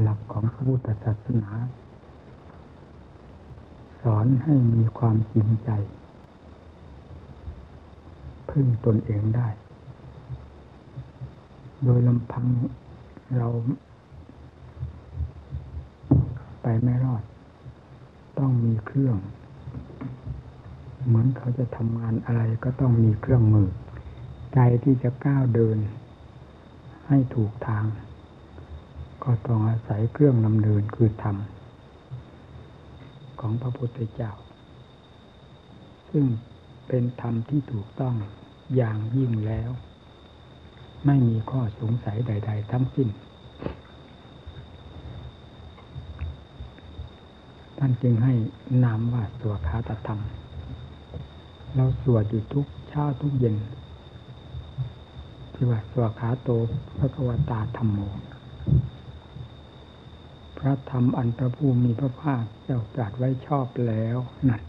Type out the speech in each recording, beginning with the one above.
หลักของพระพุทธศาสนา สอนให้มีความจริงใจ พึ่งตนเองได้ โดยลำพังเราไปไม่รอด ต้องมีเครื่อง เหมือนเขาจะทำงานอะไรก็ต้องมีเครื่องมือ ใจที่จะก้าวเดิน ให้ถูกทาง ก็ต้องอาศัยเครื่องนำเดินคือธรรม ของพระพุทธเจ้า ซึ่งเป็นธรรมที่ถูกต้องอย่างยิ่งแล้ว ไม่มีข้อสงสัยใด ๆ ทั้งสิ้น ท่านจึงให้นามว่าสวดคาตธรรม เราสวดอยู่ทุกเช้าทุกเย็นที่ว่าสวดขาโตพระกวตาธรรมโม ระธรรมอันพระผู้มีพระภาคเจ้าตรัสไว้ชอบแล้วนั่น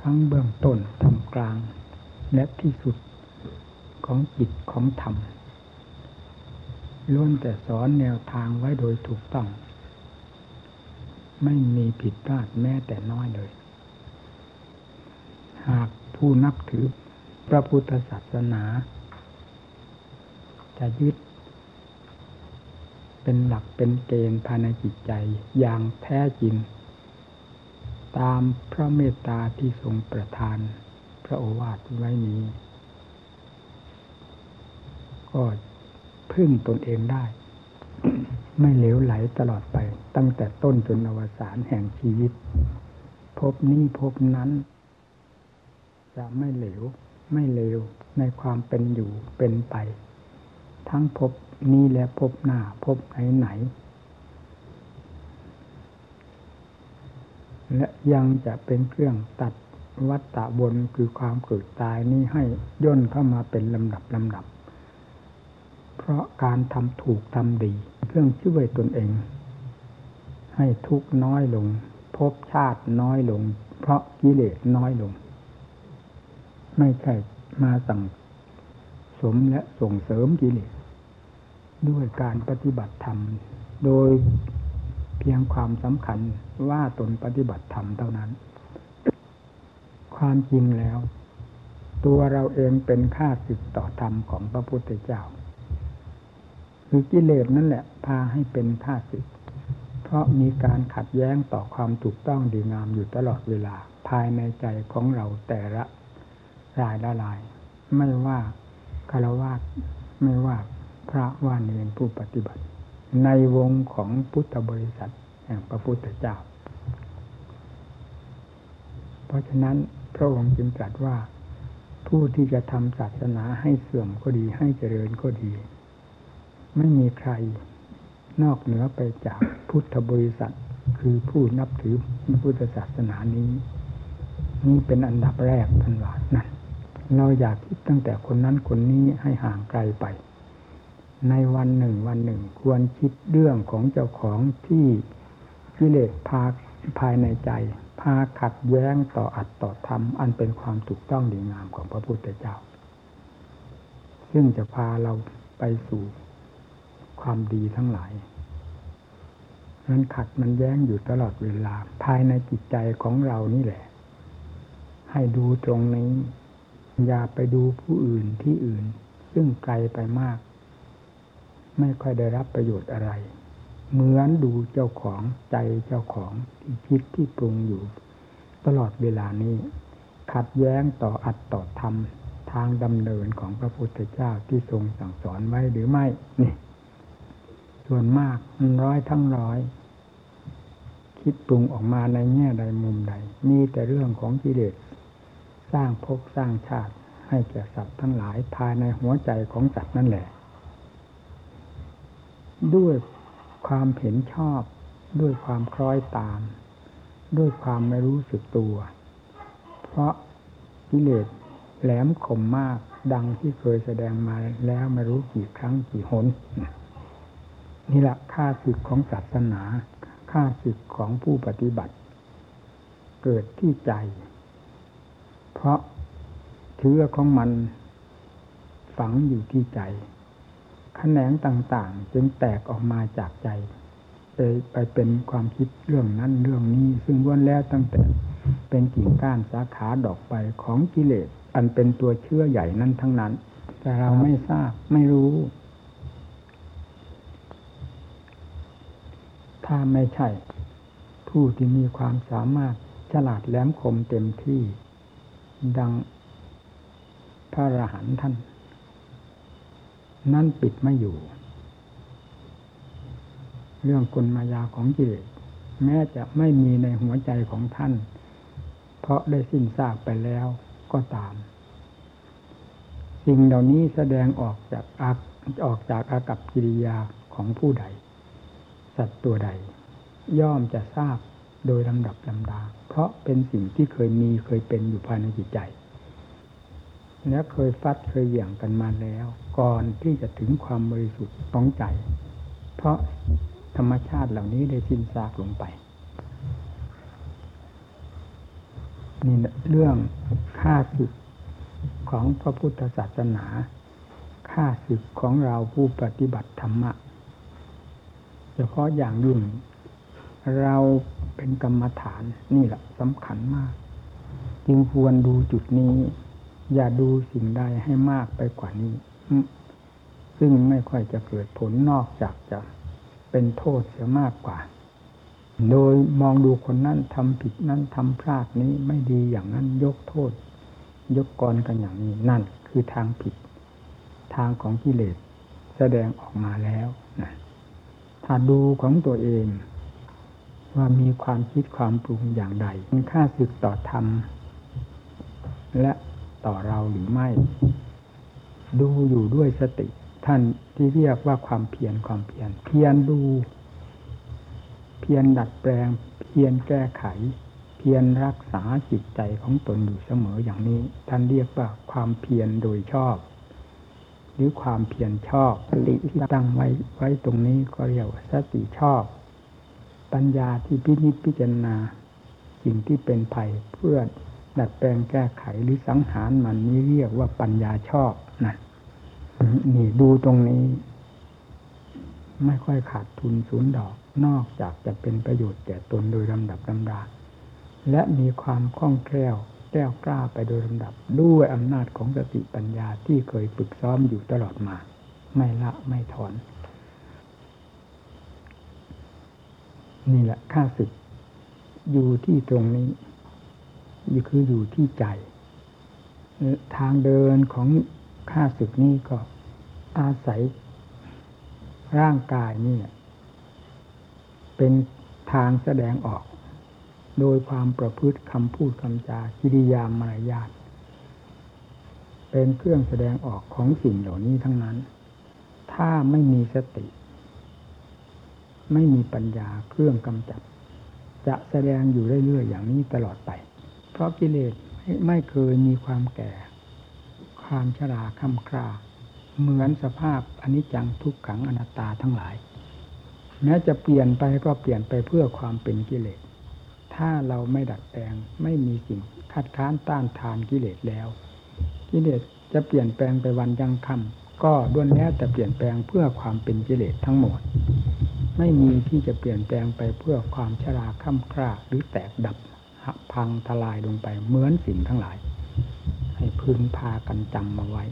ทั้งเบื้องต้นทำกลาง และที่สุดของจิตของธรรมล้วนแต่สอนแนวทางไว้โดยถูกต้อง ไม่มีผิดพลาดแม้แต่น้อยเลย หากผู้นับถือพระพุทธศาสนา จะยึด เป็นหลักเป็นเกณฑ์ภายในจิตใจอย่างแท้จริง ตามพระเมตตาที่ทรงประทาน พระโอวาทไว้นี้ ก็พึ่งตนเองได้ ไม่เหลวไหลตลอดไป ตั้งแต่ต้นจนอวสานแห่งชีวิต พบนี้พบนั้น จะไม่เหลวไม่เลวในความเป็นอยู่เป็นไป ทั้งพบนี้และพบหน้าพบไหนไหน และยังจะเป็นเครื่องตัดวัฏฏะบนคือความเกิดตายนี้ให้ย่นเข้ามาเป็นลำดับลำดับ เพราะการทำถูกทำดี เครื่องช่วยตนเอง ให้ทุกน้อยลง พบชาติน้อยลง เพราะกิเลสน้อยลง ไม่ใช่มาสั่งสมและส่งเสริมกิเลส ด้วยการปฏิบัติธรรม โดยเพียงความสำคัญว่าตนปฏิบัติธรรมเท่านั้น ความจริงแล้ว ตัวเราเองเป็นข้าศึกต่อธรรมของพระพุทธเจ้า คือกิเลสนั่นแหละ พาให้เป็นข้าศึก เพราะมีการขัดแย้งต่อความถูกต้องดีงามอยู่ตลอดเวลาภายในใจของเราแต่ละรายละลาย ไม่ว่าคารวะไม่ว่า พระว่าเนรผู้ปฏิบัติ ในวงของพุทธบริษัทแห่งพระพุทธเจ้า เพราะฉะนั้นพระองค์จึงตรัสว่าผู้ที่จะทำศาสนาให้เสื่อมก็ดีให้เจริญก็ดี ไม่มีใครนอกเหนือไปจากพุทธบริษัท คือผู้นับถือพระพุทธศาสนานี้ นี่เป็นอันดับแรกทันวานั่นเราอยากคิดตั้งแต่คนนั้นคนนี้ให้ห่างไกลไป ในวันหนึ่งวันหนึ่ง ควรคิดเรื่องของเจ้าของที่กิเลสพาภายในใจ พาขัดแย้งต่ออัตต่อธรรม อันเป็นความถูกต้องดีงามของพระพุทธเจ้า ซึ่งจะพาเราไปสู่ความดีทั้งหลายนั้นขัดมันแย้งอยู่ตลอดเวลา ภายในจิตใจของเรานี่แหละ ให้ดูตรงนี้ อย่าไปดูผู้อื่นที่อื่น ซึ่งไกลไปมาก ไม่ค่อยได้รับประโยชน์อะไร เหมือนดูเจ้าของใจเจ้าของที่คิดที่ปรุงอยู่ ตลอดเวลานี้ ขัดแย้งต่ออัตต่อธรรมทางดำเนินของพระพุทธเจ้าที่ทรงสั่งสอนไว้หรือไม่นี่ส่วนมากร้อยทั้งร้อย คิดปรุงออกมาในแง่ใดมุมใด มีแต่เรื่องของกิเลสสร้างภพสร้างชาติให้แก่สัตว์ทั้งหลายภายในหัวใจของสัตว์นั่นแหละ ด้วยความเห็นชอบ ด้วยความคล้อยตาม ด้วยความไม่รู้สึกตัว เพราะกิเลสแหลมคมมากดังที่เคยแสดงมาแล้วไม่รู้กี่ครั้งกี่หนนี่แหละค่าศึกของศาสนา ค่าศึกของผู้ปฏิบัติ เกิดที่ใจ เพราะเชื้อของมันฝังอยู่ที่ใจ แขนงต่างๆ จึงแตกออกมาจากใจ ไปไปเป็นความคิดเรื่องนั้นเรื่องนี้ ซึ่งล้วนแล้วตั้งแต่เป็นกิ่งก้านสาขาดอกไปของกิเลส อันเป็นตัวเชื่อใหญ่นั้นทั้งนั้น แต่เราไม่ทราบไม่รู้ ถ้าไม่ใช่ ผู้ที่มีความสามารถฉลาดแหลมคมเต็มที่ ดังพระอรหันต์ท่าน นั่นปิดไม่อยู่ เรื่องกลมายาของกิเลสแม้จะไม่มีในหัวใจของท่าน เพราะได้สิ้นซากไปแล้วก็ตาม สิ่งเหล่านี้แสดงออกจากอาออกจากอากับกิริยาของผู้ใด สัตว์ตัวใด ย่อมจะทราบโดยลำดับลำดา เพราะเป็นสิ่งที่เคยมีเคยเป็นอยู่ภายในจิตใจ และเคยฟัดเคยเหวี่ยงกันมาแล้ว ก่อนที่จะถึงความบริสุทธิ์ของใจ เพราะธรรมชาติเหล่านี้ได้สิ้นซากลงไปนี่เรื่องค่าศึกของพระพุทธศาสนา ค่าศึกของเราผู้ปฏิบัติธรรมะ เฉพาะอย่างยิ่งเราเป็นกรรมฐานนี่แหละสำคัญมาก จึงควรดูจุดนี้ อย่าดูสิ่งใดให้มากไปกว่านี้ ซึ่งไม่ค่อยจะเกิดผลนอกจากจะเป็นโทษเสียมากกว่า โดยมองดูคนนั้นทำผิดนั้นทำพลาดนี้ไม่ดีอย่างนั้นยกโทษ ยกกรกันอย่างนี้นั่นคือทางผิด ทางของกิเลสแสดงออกมาแล้วนะถ้าดูของตัวเอง ว่ามีความคิดความปรุงอย่างใดมีค่าศึกต่อธรรมและ ต่อเราหรือไม่ ดูอยู่ด้วยสติ ท่านที่เรียกว่าความเพียรความเพียรเพียรดู เพียรดัดแปลง เพียรแก้ไข เพียรรักษาจิตใจของตนอยู่เสมออย่างนี้ ท่านเรียกว่าความเพียรโดยชอบ หรือความเพียรชอบสติที่ตั้งไว้ไว้ตรงนี้ก็เรียกว่าสติชอบ ปัญญาที่พินิจพิจารณาสิ่งที่เป็นภัยเพื่อ ดัดแปลงแก้ไขหรือสังหารมันนี้เรียกว่าปัญญาชอบนะนี่ดูตรงนี้ ไม่ค่อยขาดทุนศูนย์ดอก นอกจากจะเป็นประโยชน์แก่ตนโดยลำดับลำดา และมีความคล่องแคล่วแก้วกล้าไปโดยลำดับ ด้วยอำนาจของสติปัญญาที่เคยฝึกซ้อมอยู่ตลอดมา ไม่ละไม่ถอน นี่แหละค่าศึกอยู่ที่ตรงนี้ คืออยู่ที่ใจ ทางเดินของค่าศึกนี้ก็อาศัยร่างกายนี่เป็นทางแสดงออก โดยความประพฤติคำพูดคำจากิริยามารยาทเป็นเครื่องแสดงออกของสิ่งเหล่านี้ทั้งนั้น ถ้าไม่มีสติ ไม่มีปัญญาเครื่องกำจัด จะแสดงอยู่เรื่อยๆอย่างนี้ตลอดไป เพราะกิเลสไม่เคยมีความแก่ ความชราคำครา เหมือนสภาพอนิจจังทุกขังอนัตตาทั้งหลาย แม้จะเปลี่ยนไปก็เปลี่ยนไปเพื่อความเป็นกิเลส ถ้าเราไม่ดัดแปลงไม่มีสิ่งคัดค้านต้านทานกิเลสแล้ว กิเลสจะเปลี่ยนแปลงไปวันยังคำก็ด้วนแล้วแต่เปลี่ยนแปลงเพื่อความเป็นกิเลสทั้งหมด ไม่มีที่จะเปลี่ยนแปลงไปเพื่อความชราค่ำคร่าหรือแตกดับ พังทลายลงไปเหมือนสิ่งทั้งหลาย ให้พึงพากันจำมาไว้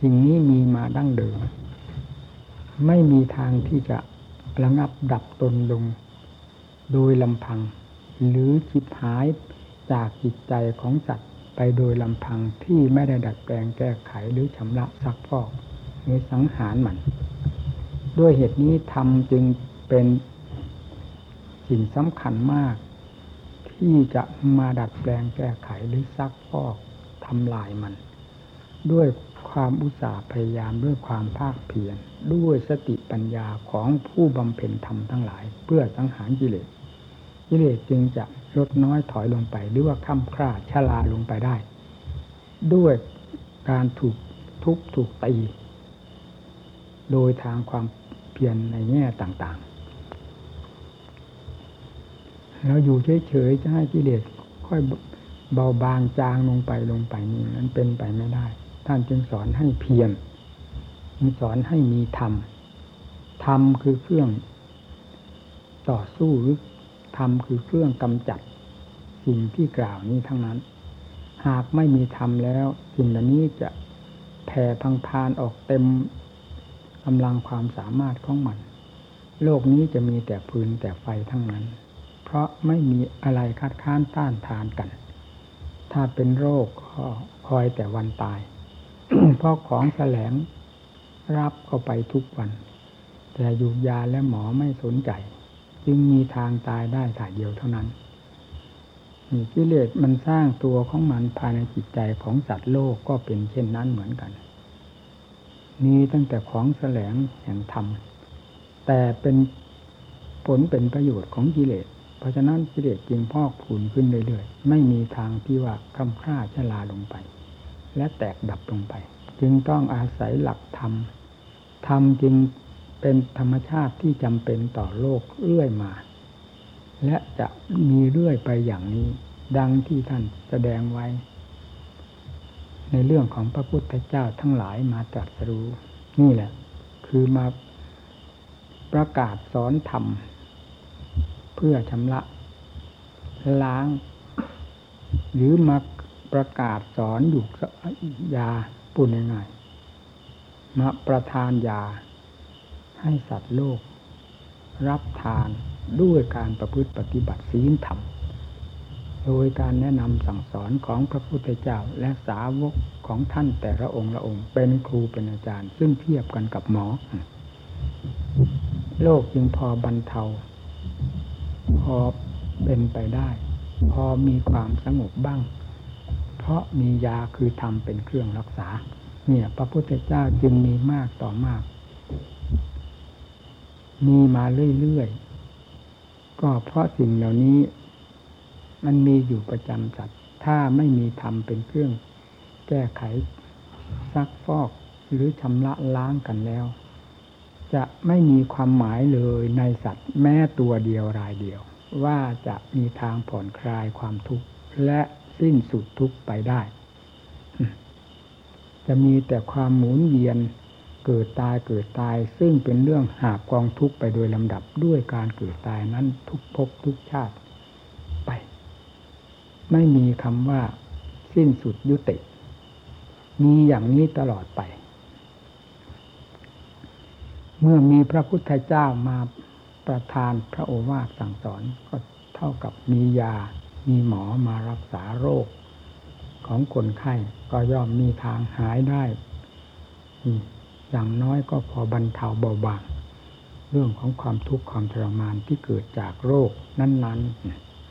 สิ่งนี้มีมาดั้งเดิม ไม่มีทางที่จะระงับดับตนลง โดยลำพัง หรือจิบหายจากจิตใจของสัตว์ไปโดยลำพังที่ไม่ได้ดัดแปลงแก้ไขหรือชำระซักพอกมีสังหารมัน ด้วยเหตุนี้ทำจึงเป็น สิ่งสำคัญมาก ที่จะมาดัดแปลงแก้ไขหรือซักพอกทำลายมัน ด้วยความอุตสาห์พยายามด้วยความภาคเพียรด้วยสติปัญญาของผู้บำเพ็ญธรรมทั้งหลาย เพื่อสังหารกิเลสกิเลสจึงจะลดน้อยถอยลงไป หรือว่าค่ำคร่าชลาลงไปได้ ด้วยการถูกทุบถูกตีโดยทางความเพียรในแง่ต่าง เราอยู่เฉยๆจะให้กิเลสค่อยเบาบางจางลงไปลงไปนี่นั้นเป็นไปไม่ได้ ท่านจึงสอนให้เพียรสอนให้มีธรรมธรรมคือเครื่อง ต่อสู้หรือธรรมคือเครื่องกำจัด สิ่งที่กล่าวนี้ทั้งนั้น หากไม่มีธรรมแล้ว สิ่งเหล่านี้จะแผ่พังพานออกเต็มกำลังความสามารถของมัน โลกนี้จะมีแต่พื้นแต่ไฟทั้งนั้น เพราะไม่มีอะไรคัดค้านต้านทานกัน ถ้าเป็นโรคก็คอยแต่วันตาย เพราะของแสลงรับเข้าไปทุกวัน แต่อยู่ยาและหมอไม่สนใจ จึงมีทางตายได้ถ่ายเดียวเท่านั้นนี่กิเลสมันสร้างตัวของมันภายในจิตใจของสัตว์โลกก็เป็นเช่นนั้นเหมือนกันมีตั้งแต่ของแสลงแห่งธรรม แต่เป็นผลเป็นประโยชน์ของกิเลส เพราะฉะนั้นกิเลสจึงพอกผูนขึ้นเรื่อยๆ ไม่มีทางที่ว่าคำค่าชลาลงไป และแตกดับลงไป จึงต้องอาศัยหลักธรรม ธรรมจึงเป็นธรรมชาติที่จำเป็นต่อโลกเรื่อยมา และจะมีเรื่อยไปอย่างนี้ ดังที่ท่านแสดงไว้ ในเรื่องของพระพุทธเจ้าทั้งหลายมาตรัสรู้ นี่แหละ คือมาประกาศสอนธรรม เพื่อชำระ ล้าง หรือมาประกาศสอนอยู่ยาปุ่นง่ายๆมาประทานยา ให้สัตว์โลก รับทานด้วยการประพฤติปฏิบัติศีลธรรม โดยการแนะนำสั่งสอนของพระพุทธเจ้าและสาวกของท่านแต่ละองค์ละองค์ เป็นครูเป็นอาจารย์ ซึ่งเทียบกันกับหมอ โลกจึงพอบรรเทา พอเป็นไปได้ พอมีความสงบบ้าง เพราะมียาคือธรรมเป็นเครื่องรักษา เนี่ย พระพุทธเจ้าจึงมีมากต่อมาก มีมาเรื่อยๆ ก็เพราะสิ่งเหล่านี้มันมีอยู่ประจำจัดถ้าไม่มีธรรมเป็นเครื่อง แก้ไขซักฟอกหรือชำระล้างกันแล้ว จะไม่มีความหมายเลยในสัตว์แม้ตัวเดียวรายเดียว ว่าจะมีทางผ่อนคลายความทุกข์และสิ้นสุดทุกข์ไปได้ จะมีแต่ความหมุนเวียนเกิดตายเกิดตายซึ่งเป็นเรื่องหาบกองทุกข์ไปโดยลำดับด้วยการเกิดตายนั้นทุกภพทุกชาติไป ไม่มีคำว่า สิ้นสุดยุติ มีอย่างนี้ตลอดไป เมื่อมีพระพุทธเจ้ามาประทานพระโอวาทสั่งสอนก็เท่ากับมียา มีหมอมารักษาโรค ของคนไข้ก็ย่อมมีทางหายได้ อย่างน้อยก็พอบรรเทาเบาบาง เรื่องของความทุกข์ความทรมานที่เกิดจากโรคนั้น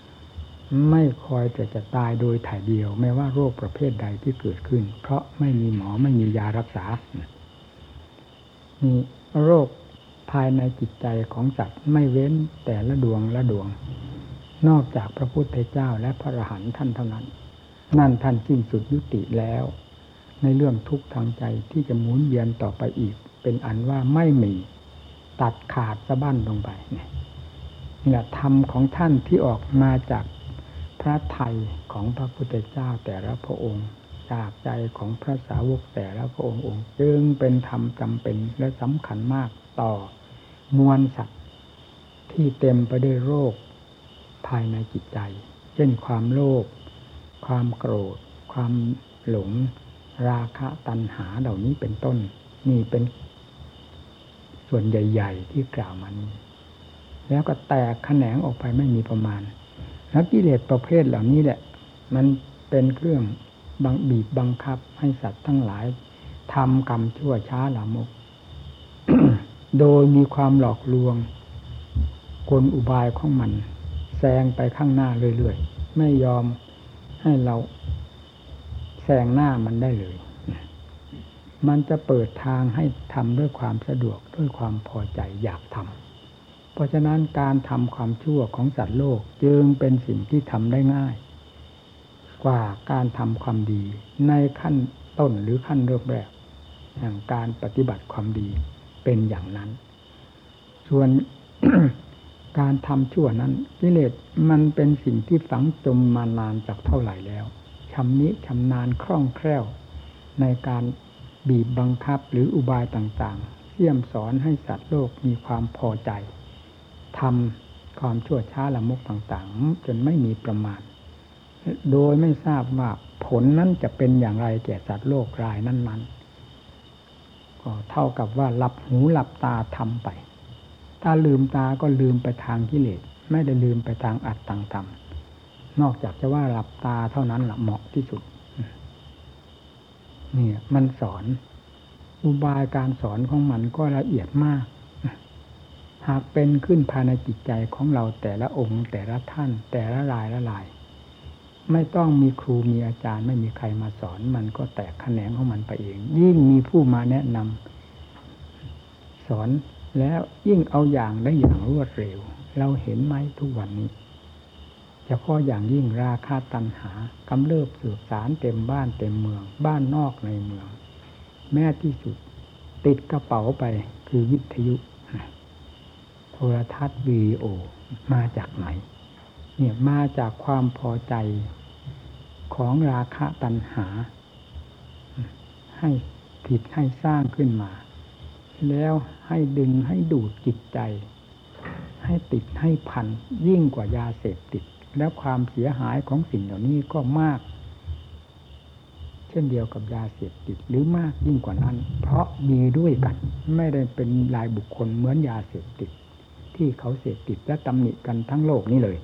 ๆ ไม่คอยแต่จะตายโดยถ่ายเดียว ไม่ว่าโรคประเภทใดที่เกิดขึ้น เพราะไม่มีหมอไม่มียารักษามี โรคภายในจิตใจของสัตว์ไม่เว้นแต่ละดวงละดวง นอกจากพระพุทธเจ้าและพระอรหันต์ท่านเท่านั้น นั่นท่านสิ้นสุดยุติแล้ว ในเรื่องทุกข์ทางใจที่จะหมุนเวียนต่อไปอีก เป็นอันว่าไม่มีตัดขาดสะบั้นลงไปนี่นี่แหละธรรมของท่านที่ออกมาจากพระไทยของพระพุทธเจ้าแต่ละพระองค์ จากใจของพระสาวกแต่และพระองค์องค์ จึงเป็นธรรมจำเป็นและสำคัญมากต่อมวลสัตว์ที่เต็มไปด้วยโรคภายในจิตใจ เช่นความโลภความโกรธ ความหลง ราคะตัณหาเหล่านี้เป็นต้น นี่เป็นส่วนใหญ่ ๆ ที่กล่าวมานี้แล้วก็แตกแขนงออกไปไม่มีประมาณ แล้วกิเลสประเภทเหล่านี้แหละ มันเป็นเครื่อง บังบีบบังคับให้สัตว์ทั้งหลายทำกรรมชั่วช้าหลามก โดยมีความหลอกลวง กลอุบายของมัน แซงไปข้างหน้าเรื่อยๆ ไม่ยอมให้เราแซงหน้ามันได้เลย มันจะเปิดทางให้ทำด้วยความสะดวกด้วยความพอใจอยากทำเพราะฉะนั้นการทำความชั่วของสัตว์โลกจึงเป็นสิ่งที่ทำได้ง่าย กว่าการทำความดี ในขั้นต้นหรือขั้นเริ่มแรกอย่างการปฏิบัติความดีเป็นอย่างนั้น ส่วนการทำชั่วนั้นกิเลสมันเป็นสิ่งที่ฝังจมมานานจากเท่าไหร่แล้วชำนิชำนาญคล่องแคล่ว ในการบีบบังคับหรืออุบายต่างๆเสี่ยมสอนให้สัตว์โลกมีความพอใจทำความชั่วช้าละมุกต่างๆ จนไม่มีประมาณ โดยไม่ทราบว่าผลนั้นจะเป็นอย่างไรแก่สัตว์โลกรายนั้นๆก็เท่ากับว่าหลับหูหลับตาทำไป ถ้าลืมตาก็ลืมไปทางกิเลสไม่ได้ลืมไปทางอัดต่างๆนอกจากจะว่าหลับตาเท่านั้นละเหมาะที่สุดเนี่ย มันสอน อุบายการสอนของมันก็ละเอียดมาก หากเป็นขึ้นภายในจิตใจของเราแต่ละองค์ แต่ละท่าน แต่ละรายละลาย ไม่ต้องมีครูมีอาจารย์ ไม่มีใครมาสอน มันก็แตกแขนงของมันไปเอง ยิ่งมีผู้มาแนะนำสอนแล้วยิ่งเอาอย่างได้อย่างรวดเร็ว เราเห็นไหมทุกวันนี้เฉพาะอย่างยิ่งราคาตันหากำเริบสืบสารเต็มบ้านเต็มเมือง บ้านนอกในเมือง แม้ที่สุด ติดกระเป๋าไปคือวิทยุ โทรทัศน์วีโอ มาจากไหน เนี่ยมาจากความพอใจ ของราคะตันหา ให้ผิดให้สร้างขึ้นมา แล้วให้ดึงให้ดูดจิตใจ ให้ติดให้พันยิ่งกว่ายาเสพติด และความเสียหายของสิ่งเหล่านี้ก็มาก เช่นเดียวกับยาเสพติดหรือมากยิ่งกว่านั้น เพราะมีด้วยกัน ไม่ได้เป็นลายบุคคลเหมือนยาเสพติด ที่เขาเสพติดและตำหนิกันทั้งโลกนี้เลย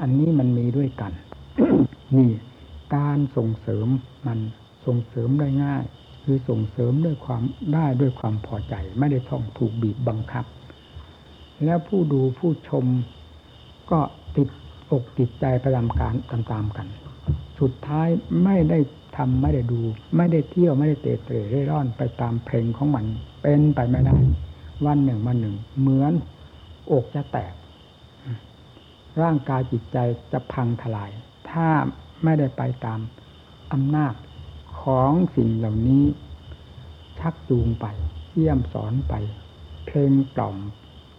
อันนี้มันมีด้วยกัน นี่การส่งเสริมมันส่งเสริมได้ง่าย คือส่งเสริมด้วยความได้ด้วยความพอใจ ไม่ได้ต้องถูกบีบบังคับ แล้วผู้ดูผู้ชมก็ติดอกติดใจประจำการตามๆกัน สุดท้ายไม่ได้ทำไม่ได้ดู ไม่ได้เที่ยวไม่ได้เตะเตะเร่ร่อนไปตามเพลงของมัน เป็นไปไม่ได้ วันหนึ่งวันหนึ่ง เหมือนอกจะแตก ร่างกายจิตใจจะพังทลาย ถ้า ไม่ได้ไปตามอำนาจของสิ่งเหล่านี้ ชักจูงไป เยี่ยมสอนไป เพลงกล่อม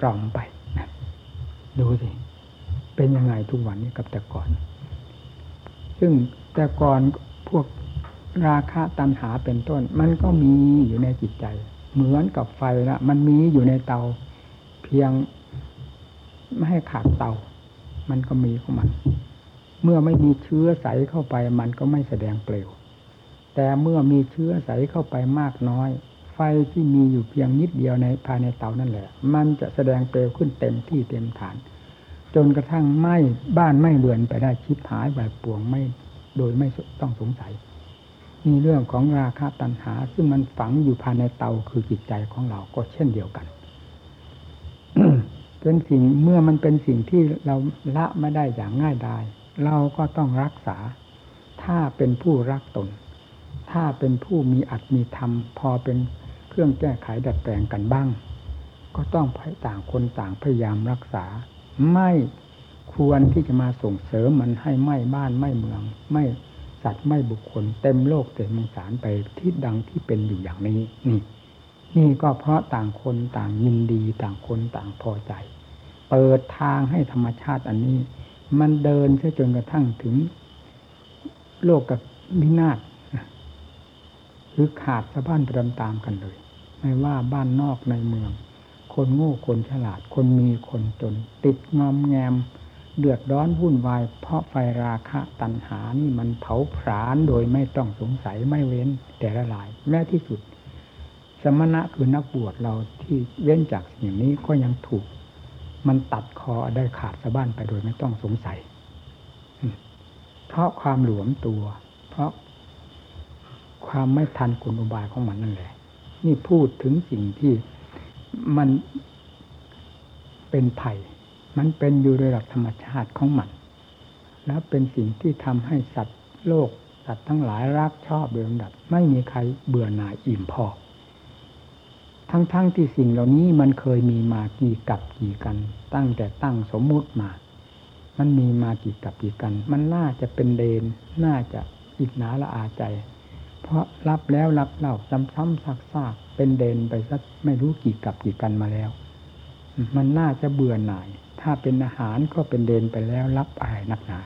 กล่อมไปดูสิเป็นยังไงทุกวันนี้กับแต่ก่อน ซึ่งแต่ก่อนพวกราคะตัณหาเป็นต้น มันก็มีอยู่ในจิตใจ เหมือนกับไฟละมันมีอยู่ในเตา เพียงไม่ให้ขาดเตา มันก็มีของมัน เมื่อไม่มีเชื้อใสเข้าไปมันก็ไม่แสดงเปลว แต่เมื่อมีเชื้อใสเข้าไปมากน้อย ไฟที่มีอยู่เพียงนิดเดียวในภายในเตานั่นแหละ มันจะแสดงเปลวขึ้นเต็มที่เต็มฐาน จนกระทั่งไหม้บ้านไหม้เรือนไปได้ชิบหายแบบป่วงไม่โดยไม่ต้องสงสัยมีเรื่องของราคาตัณหา ซึ่งมันฝังอยู่ภายในเตาคือจิตใจของเราก็เช่นเดียวกันเป็นสิ่งเมื่อมันเป็นสิ่งที่เราละไม่ได้อย่างง่ายดาย เราก็ต้องรักษา ถ้าเป็นผู้รักตน ถ้าเป็นผู้มีอัตมีธรรม พอเป็นเครื่องแก้ไขดัดแปลงกันบ้าง ก็ต้องต่างคนต่างพยายามรักษา ไม่ควรที่จะมาส่งเสริมมันให้ไหม้บ้านไหม้เมือง ไม่สัตว์ไม่บุคคล เต็มโลกเต็มมงสารไปที่ดังที่เป็นอยู่อย่างนี้นี่นี่ก็เพราะต่างคนต่างยินดีต่างคนต่างพอใจ เปิดทางให้ธรรมชาติอันนี้ มันเดินเสียจนกระทั่งถึง โลกกับวินาศหรือขาดสะบั้นตามตามกันเลย ไม่ว่าบ้านนอกในเมือง คนโง่คนฉลาด คนมีคนจน ติดงอมแงม เดือดร้อนวุ่นวาย เพราะไฟราคะตัณหานี่มันเผาผลาญโดยไม่ต้องสงสัยไม่เว้นแต่ละลาย แม้ที่สุด สมณะคือนักบวชเราที่เว้นจากสิ่งนี้ก็ยังถูก มันตัดคอได้ขาดสะบ้านไปโดยไม่ต้องสงสัย เพราะความหลวมตัว เพราะความไม่ทันกลอุบายของมันนั่นแหละ นี่พูดถึงสิ่งที่มันเป็นไผ่มันเป็นอยู่โดยหลักธรรมชาติของมัน แล้วเป็นสิ่งที่ทำให้สัตว์โลก สัตว์ทั้งหลายรักชอบโดยลำดับ ไม่มีใครเบื่อหน่ายอิ่มพอ ทั้งๆทที่สิ่งเหล่านี้มันเคยมีมากี่กับกี่กัน ตั้งแต่ตั้งสมมุติมา มันมีมากี่กับกี่กัน มันน่าจะเป็นเดน น่าจะอิจนาละอาใจ เพราะรับแล้วรับเล่าซ้ำๆซากๆเป็นเดนไปสักไม่รู้กี่กับกี่กันมาแล้ว มันน่าจะเบื่อหน่าย ถ้าเป็นอาหารก็เป็นเดนไปแล้วรับอะไรนักหนา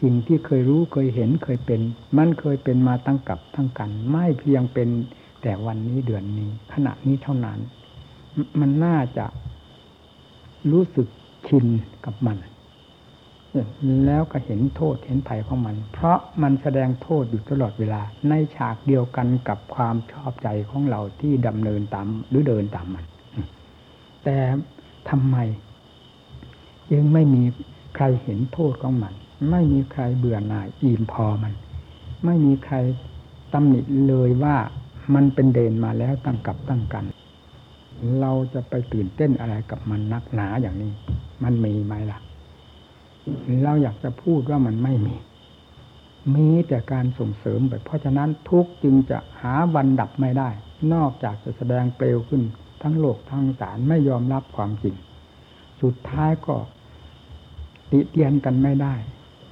สิ่งที่เคยรู้เคยเห็นเคยเป็น มันเคยเป็นมาตั้งกับทั้งกัน ไม่เพียงเป็น แต่วันนี้เดือนนี้ ขณะนี้เท่านั้น มันน่าจะรู้สึกชินกับมัน แล้วก็เห็นโทษเห็นภัยของมัน เพราะมันแสดงโทษอยู่ตลอดเวลา ในฉากเดียวกันกับความชอบใจของเราที่ดำเนินตามหรือเดินตามมัน แต่ทำไมยังไม่มีใครเห็นโทษของมัน ไม่มีใครเบื่อหน่ายอิ่มพอมัน ไม่มีใครตำหนิเลยว่า มันเป็นเดนมาแล้วตั้งกับตั้งกัน เราจะไปตื่นเต้นอะไรกับมันนักหนาอย่างนี้ มันมีไหมล่ะ เราอยากจะพูดว่ามันไม่มี มีแต่การส่งเสริมแบบเพราะฉะนั้นทุกจึงจะหาวันดับไม่ได้ นอกจากจะแสดงเปลวขึ้น ทั้งโลกทั้งสารไม่ยอมรับความจริง สุดท้ายก็ติเตียนกันไม่ได้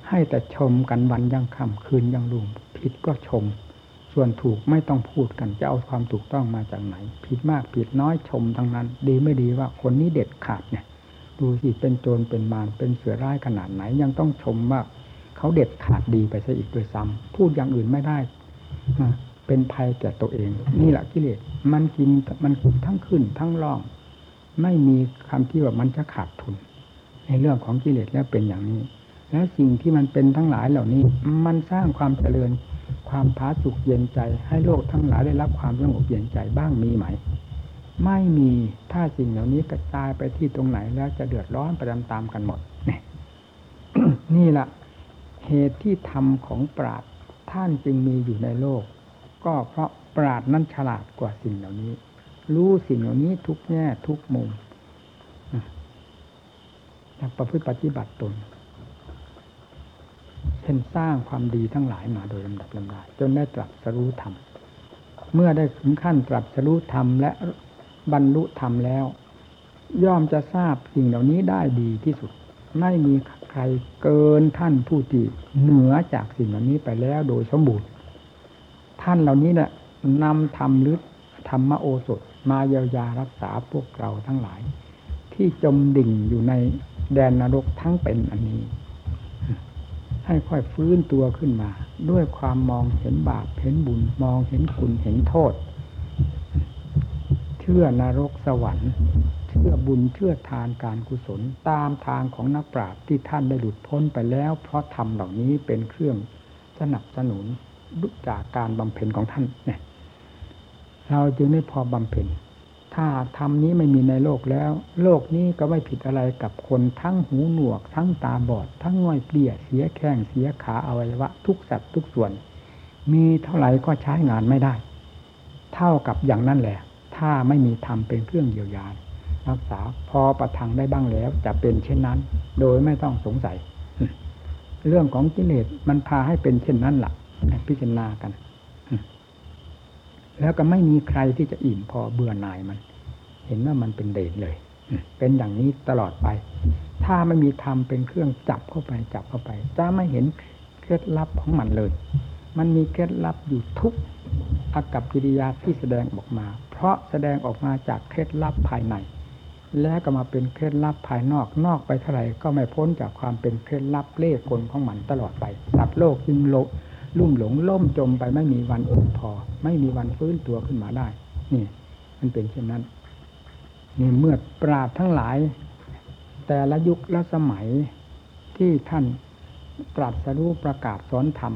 ให้แต่ชมกันวันยังค่ำคืนยังรุ่งผิดก็ชม ส่วนถูกไม่ต้องพูดกันจะเอาความถูกต้องมาจากไหน ผิดมากผิดน้อยชมทั้งนั้น ดีไม่ดีว่าคนนี้เด็ดขาดเนี่ยดูสิเป็นโจรเป็นมารเป็นเสือร้ายขนาดไหน ยังต้องชมว่าเขาเด็ดขาดดีไปซะอีกด้วยซ้ำพูดอย่างอื่นไม่ได้เป็นภัยแก่ตัวเอง นี่แหละกิเลสมันกินมันทั้งขึ้นทั้งล่อง ไม่มีคำที่ว่ามันจะขาดทุน ในเรื่องของกิเลสแล้วเป็นอย่างนี้ และสิ่งที่มันเป็นทั้งหลายเหล่านี้ มันสร้างความเจริญ ความผาสุกเย็นใจ ให้โลกทั้งหลายได้รับความสงบเย็นใจบ้างมีไหม ไม่มีถ้าสิ่งเหล่านี้กระจายไปที่ตรงไหนแล้วจะเดือดร้อนไปตามๆกันหมดนี่นี่แหละเหตุที่ธรรมของปราดท่านจึงมีอยู่ในโลก ก็เพราะปราดนั้นฉลาดกว่าสิ่งเหล่านี้ รู้สิ่งเหล่านี้ทุกแง่ทุกมุมประพฤติปฏิบัติตน เช่นสร้างความดีทั้งหลายมาโดยลำดับลำดาจนได้ตรัสรู้ธรรม เมื่อได้ถึงขั้นตรัสรู้ธรรมและบรรลุธรรมแล้ว ย่อมจะทราบสิ่งเหล่านี้ได้ดีที่สุด ไม่มีใครเกินท่านผู้ที่เหนือจากสิ่งเหล่านี้ไปแล้วโดยสมบูรณ์ ท่านเหล่านี้เนะ่ยนำธรรมลึกธรรมโอสถมาเยียวยารักษาพวกเราทั้งหลาย ที่จมดิ่งอยู่ในแดนนรกทั้งเป็นอันนี้ ให้ค่อยฟื้นตัวขึ้นมา ด้วยความมองเห็นบาปเห็นบุญมองเห็นคุณเห็นโทษ เชื่อนรกสวรรค์ เชื่อบุญเชื่อทานการกุศลตามทางของนักปราชญ์ที่ท่านได้หลุดพ้นไปแล้ว เพราะธรรมเหล่านี้เป็นเครื่องสนับสนุนจากการบำเพ็ญของท่านเนี่ยเราจึงได้พอบำเพ็ญ ถ้าธรรมนี้ไม่มีในโลกแล้ว โลกนี้ก็ไม่ผิดอะไรกับคนทั้งหูหนวก ทั้งตาบอด ทั้งง่อยเปลี่ยเสียแข้งเสียขาอวัยวะ ทุกสัตว์ทุกส่วน มีเท่าไหร่ก็ใช้งานไม่ได้ เท่ากับอย่างนั้นแหละ ถ้าไม่มีธรรมเป็นเครื่องเยียวยารักษาพอประทังได้บ้างแล้ว จะเป็นเช่นนั้น โดยไม่ต้องสงสัย เรื่องของกิเลสมันพาให้เป็นเช่นนั้นละ่ะ พิจารณากัน แล้วก็ไม่มีใครที่จะอิ่มพอเบื่อหน่ายมัน เห็นว่ามันเป็นเดชเลย เป็นอย่างนี้ตลอดไป ถ้าไม่มีธรรมเป็นเครื่องจับเข้าไปจับเข้าไป จะไม่เห็นเคล็ดลับของมันเลย มันมีเคล็ดลับอยู่ทุกอากับกิริยาที่แสดงออกมา เพราะแสดงออกมาจากเคล็ดลับภายใน และก็มาเป็นเคล็ดลับภายนอกนอกไปเท่าไหร่ก็ไม่พ้นจากความเป็นเคล็ดลับเล่กลของมันตลอดไปสัตว์โลกยิงโล ลุ่มหลงล่มจมไปไม่มีวันอุ่นพอ ไม่มีวันฟื้นตัวขึ้นมาได้ นี่ มันเป็นเช่นนั้น นี่เมื่อปราดทั้งหลาย แต่ละยุคละสมัยที่ท่านปรัสรู้ประกาศสอนธรรม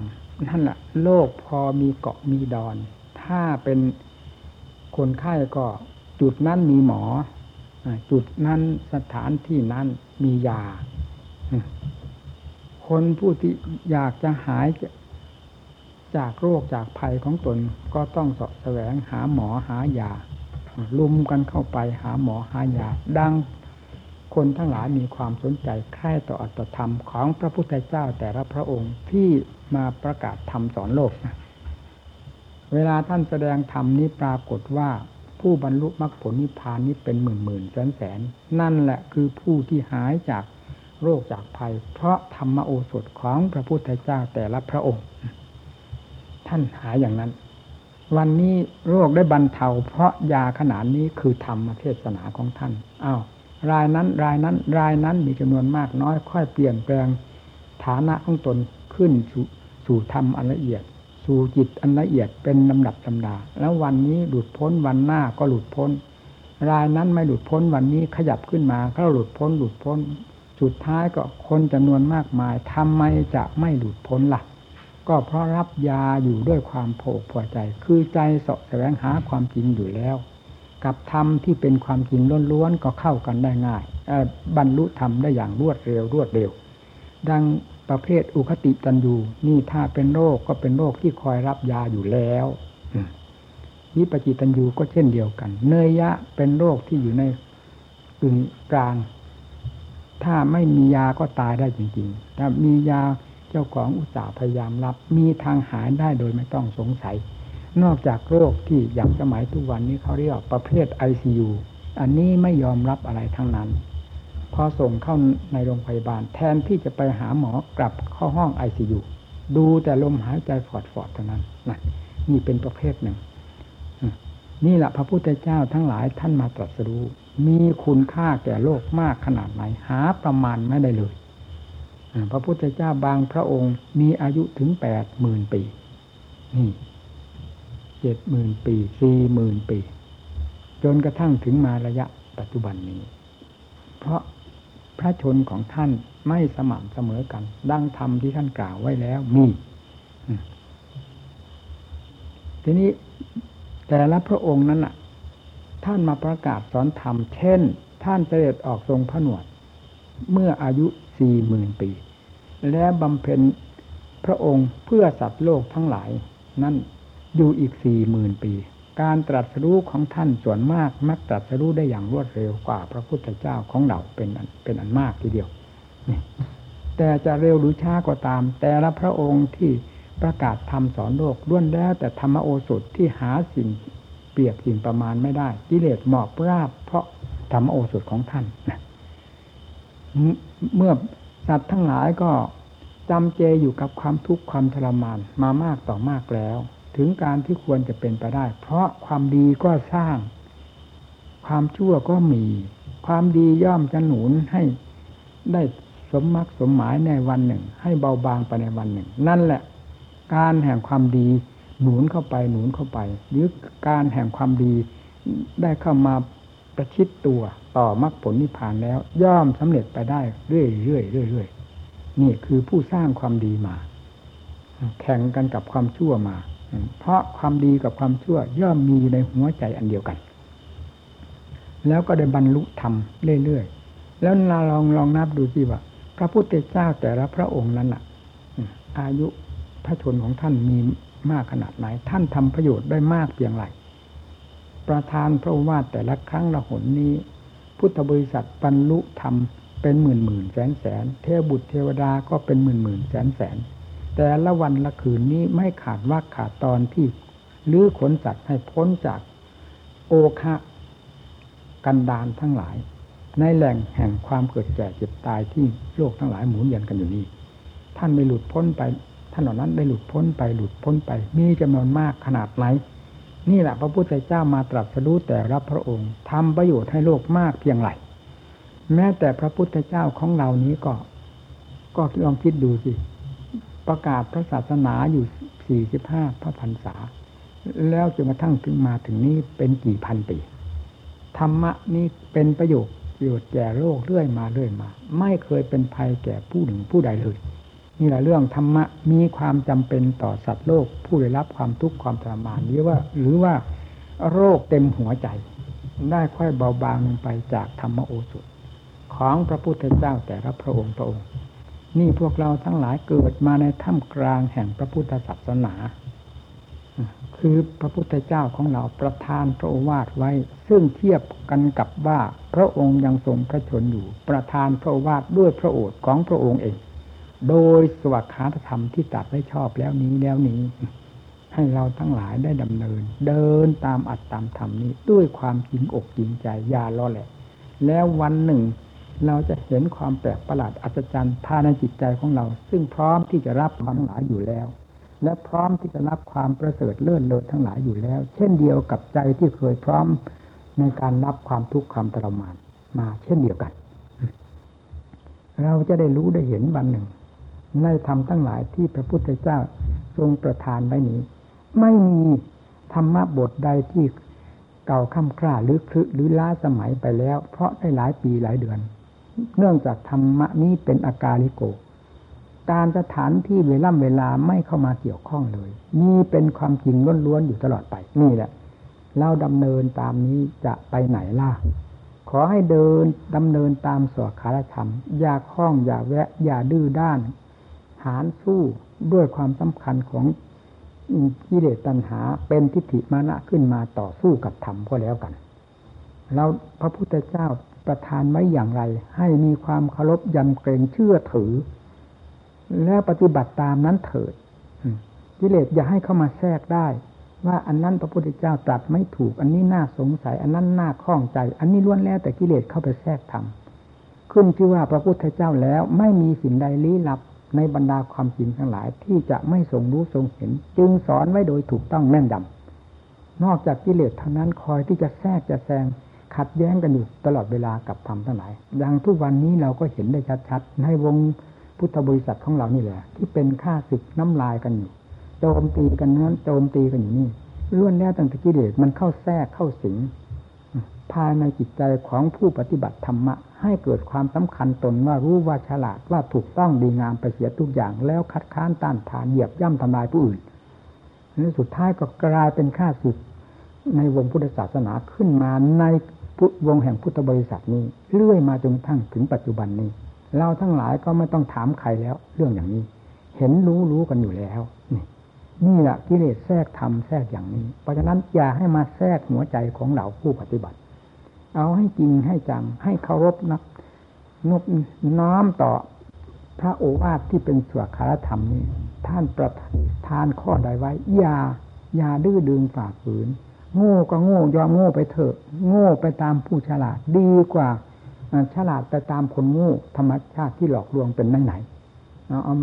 นั่นแหละโลกพอมีเกาะมีดอน ถ้าเป็นคนไข้ก็จุดนั้นมีหมอ จุดนั้นสถานที่นั้นมียา คนผู้ที่อยากจะหาย จากโรคจากภัยของตนก็ต้องสอบแสวงหาหมอหายาลุมกันเข้าไปหาหมอหายา ดังคนทั้งหลายมีความสนใจใคร่ต่ออัตธรรมของพระพุทธเจ้าแต่ละพระองค์ที่มาประกาศธรรมสอนโลกนะเวลาท่านแสดงธรรมนี้ปรากฏว่าผู้บรรลุมรรคผลนิพพานนี้เป็นหมื่นหมื่นแสนแสน นั่นแหละคือผู้ที่หายจากโรคจากภัย เพราะธรรมโอสถของพระพุทธเจ้าแต่ละพระองค์ ท่านหายอย่างนั้น วันนี้โรคได้บรรเทา เพราะยาขนาดนี้คือธรรมเทศนาของท่านอ้าวรายนั้นรายนั้น รายนั้นมีจำนวนมากน้อย ค่อยเปลี่ยนแปลงฐานะของตนขึ้นสู่สู่ธรรมอันละเอียด สู่จิตอันละเอียดเป็นลำดับลำดา แล้ววันนี้หลุดพ้นวันหน้าก็หลุดพ้น รายนั้นไม่หลุดพ้นวันนี้ขยับขึ้นมาก็หลุดพ้นหลุดพ้น สุดท้ายก็คนจำนวนมากมายทำไมจะไม่หลุดพ้นละ่ะ ก็เพราะรับยาอยู่ด้วยความโผกพอใจ คือใจสาะแสวงหาความจริงอยู่แล้ว กับธรรมที่เป็นความจริงล้วนๆก็เข้ากันได้ง่ายบรรลุธรรมได้อย่างรวดเร็วรวดเร็ว ดังประเภทอุคติตันยูนี่ถ้าเป็นโรคก็เป็นโรคที่คอยรับยาอยู่แล้ววิปจิตันยูก็เช่นเดียวกัน เนยยะเป็นโรคที่อยู่ในกึ่งกลาง ถ้าไม่มียาก็ตายได้จริงๆ ถ้ามียา เจ้าของอุตสาห์พยายามรับ มีทางหายได้โดยไม่ต้องสงสัย นอกจากโรคที่อย่างสมัยทุกวันนี้เขาเรียกประเภทไอซียูอันนี้ไม่ยอมรับอะไรทั้งนั้น พอส่งเข้าในโรงพยาบาล แทนที่จะไปหาหมอกลับเข้าห้องไอซียูดูแต่ลมหายใจฟอดฟอดเท่านั้นนะนี่เป็นประเภทหนึ่ง นี่แหละพระพุทธเจ้าทั้งหลายท่านมาตรัสรู้ มีคุณค่าแก่โลกมากขนาดไหนหาประมาณไม่ได้เลย พระพุทธเจ้าบางพระองค์มีอายุถึงแปดหมื่นปีนี่เจ็ดหมื่นปีสี่หมื่นปี จนกระทั่งถึงมาระยะปัจจุบันนี้ เพราะพระชนของท่านไม่สม่ำเสมอกัน ดังธรรมที่ท่านกล่าวไว้แล้วมี ทีนี้แต่ละพระองค์นั้นอะ ท่านมาประกาศสอนธรรม เช่น ท่านเสด็จออกทรงผนวด เมื่ออายุสี่หมื่นปี และบำเพ็ญพระองค์เพื่อสัตว์โลกทั้งหลาย นั่นอยู่อีกสี่หมื่นปี การตรัสรู้ของท่านส่วนมากมักตรัสรู้ได้อย่างรวดเร็วกว่าพระพุทธเจ้าของเราเป็นเป็นอันมากทีเดียวนี่แต่จะเร็วหรือช้าก็ตาม แต่ละพระองค์ที่ประกาศธรรมสอนโลกล้วนแล้วแต่ธรรมโอสถที่หาสิ่งเปรียบสิ่งประมาณไม่ได้กิเลสหมอบราบเพราะธรรมโอสถของท่านนะเมื่อ สัตว์ทั้งหลายก็จำเจอยู่กับความทุกข์ความทรมานมามากต่อมากแล้ว ถึงการที่ควรจะเป็นไปได้ เพราะความดีก็สร้าง ความชั่วก็มี ความดีย่อมจะหนุนให้ได้สมมักสมหมายในวันหนึ่ง ให้เบาบางไปในวันหนึ่ง นั่นแหละ การแห่งความดีหนุนเข้าไปหนุนเข้าไป หรือการแห่งความดีได้เข้ามาประชิดตัว ต่อมรรคผลนิพพานแล้ว ย่อมสำเร็จไปได้เรื่อยเรื่อยเรื่อยเรื่อยนี่คือผู้สร้างความดีมา แข่งกันกับความชั่วมา เพราะความดีกับความชั่วย่อมมีในหัวใจอันเดียวกัน แล้วก็ได้บรรลุธรรมเรื่อยๆแล้วเราลองลองนับดูสิว่า พระพุทธเจ้าแต่ละพระองค์นั้นอะ อายุพระชนของท่านมีมากขนาดไหน ท่านทำประโยชน์ได้มากเพียงไรประธานพระวาทแต่ละครั้งละหนนี้ พุทธบริษัทบรรลุธรรมเป็นหมื่นหมื่นแสนแสน เทวบุตรเทวดาก็เป็นหมื่นหมื่นแสนแสน แต่ละวันละคืนนี้ไม่ขาดว่าขาดตอนที่ลื้อขนสัตว์ให้พ้นจากโอคะกันดานทั้งหลาย ในแหล่งแห่งความเกิดแก่เจ็บตายที่โลกทั้งหลายหมุนเวียนกันอยู่นี้ ท่านไม่หลุดพ้นไป ท่านเหล่านั้นได้หลุดพ้นไปหลุดพ้นไป มีจำนวนมากขนาดไหน นี่แหละพระพุทธเจ้ามาตรัสรู้แต่รับพระองค์ทำประโยชน์ให้โลกมากเพียงไรแม้แต่พระพุทธเจ้าของเรานี้ก็ ก็ลองคิดดูสิ ประกาศพระศาสนาอยู่สี่สิบห้าพระพรรษา แล้วจนกระทั่งถึงมาถึงนี้เป็นกี่พันปี ธรรมะนี้เป็นประโยชน์ประโยชน์แก่โลกเรื่อยมาเรื่อยมา ไม่เคยเป็นภัยแก่ผู้หนึ่งผู้ใดเลย นี่แหละเรื่องธรรมะมีความจำเป็นต่อสัตว์โลก ผู้ได้รับความทุกข์ความทรมานหรือว่า หรือว่าโรคเต็มหัวใจ ได้ค่อยเบาบางลงไปจากธรรมโอสถของพระพุทธเจ้าแต่ละพระองค์พระองค์ นี่พวกเราทั้งหลายเกิดมาในถ้ำกลางแห่งพระพุทธศาสนา คือพระพุทธเจ้าของเราประทานพระโอวาทไว้ ซึ่งเทียบกันกับว่าพระองค์ยังทรงพระชนอยู่ ประทานพระโอวาทด้วยพระโอษฐ์ของพระองค์เอง โดยสวัสดิธรรมที่ตัดไว้ชอบแล้วนี้แล้วนี้ ให้เราทั้งหลายได้ดำเนิน เดินตามอัตตามธรรมนี้ ด้วยความจริงอกจริงใจยาล้อแหละ แล้ววันหนึ่ง เราจะเห็นความแปลกประหลาดอัศจรรย์ภายในจิตใจของเรา ซึ่งพร้อมที่จะรับความหลายอยู่แล้ว และพร้อมที่จะรับความประเสริฐเลิศเลอทั้งหลายอยู่แล้ว เช่นเดียวกับใจที่เคยพร้อมในการรับความทุกข์ความทรมานมาเช่นเดียวกัน เราจะได้รู้ได้เห็นวันหนึ่ง ในธรรมทั้งหลายที่พระพุทธเจ้าทรงประทานไว้นี้ ไม่มีธรรมะบทใดที่เก่าค่ำคร่าหรือคลึหรือล้าสมัยไปแล้ว เพราะได้หลายปีหลายเดือน เนื่องจากธรรมะนี้เป็นอากาลิโก การสถานที่เวล่ำเวลาไม่เข้ามาเกี่ยวข้องเลยนี่เป็นความจริงล้วนๆอยู่ตลอดไปนี่แหละเราดำเนินตามนี้จะไปไหนล่ะ ขอให้เดินดำเนินตามสวคารธรรม อย่าคล้องอย่าแวะ อย่าดื้อด้าน หารสู้ด้วยความสำคัญของกิเลสตัณหา เป็นทิฏฐิมานะขึ้นมาต่อสู้กับธรรมก็แล้วกันเราพระพุทธเจ้าประทานไว้อย่างไร ให้มีความเคารพยำเกรงเชื่อถือ แล้วปฏิบัติตามนั้นเถิดกิเลสอย่าให้เข้ามาแทรกได้ ว่าอันนั้นพระพุทธเจ้าตรัสไม่ถูก อันนี้น่าสงสัย อันนั้นน่าข้องใจ อันนี้ล้วนแล้วแต่กิเลสเข้าไปแทรกทำขึ้นชื่อว่าพระพุทธเจ้าแล้วไม่มีสิ่งใดลี้ลับ ในบรรดาความจริงทั้งหลายที่จะไม่ทรงรู้ทรงเห็น จึงสอนไว้โดยถูกต้องแม่นยำนอกจากกิเลสเท่านั้นคอยที่จะแทรกจะแซงขัดแย้งกันอยู่ตลอดเวลากับธรรมทั้งหลายอย่างทุกวันนี้เราก็เห็นได้ชัดๆในวงพุทธบริษัทของเรานี่แหละ ที่เป็นค่าศึกน้ำลายกันอยู่โจมตีกันนั้นโจมตีกันอยู่นี่ล้วนแล้วตั้งแต่กิเลสมันเข้าแทรกเข้าสิง ภายในจิตใจของผู้ปฏิบัติธรรมะ ให้เกิดความสำคัญตนว่ารู้ว่าฉลาดว่าถูกต้องดีงามไปเสียทุกอย่าง แล้วคัดค้านต้านทานเหยียบย่ำทำลายผู้อื่นในสุดท้ายก็กลายเป็นข้าศึกในวงพุทธศาสนาขึ้นมาในวงแห่งพุทธบริษัทนี้เรื่อยมาจนทั้งถึงปัจจุบันนี้ เราทั้งหลายก็ไม่ต้องถามใครแล้ว เรื่องอย่างนี้ เห็นรู้รู้กันอยู่แล้ว นี่นี่แหละกิเลสแทรกทำแทรกอย่างนี้ เพราะฉะนั้นอย่าให้มาแทรกหัวใจของเราผู้ปฏิบัติ เอาให้จริงให้จัง ให้เคารพนับนบน้อมต่อ พระโอวาทที่เป็นสวดคารธรรมนี้ ท่านประทานข้อใดไว้ อย่า อย่าดื้อดึงฝ่าฝืน โง่ก็โง่ยอมโง่ไปเถอะ โง่ไปตามผู้ฉลาดดีกว่า ฉลาดไปตามคนโง่ธรรมชาติที่หลอกลวงเป็นไหนไหนเอา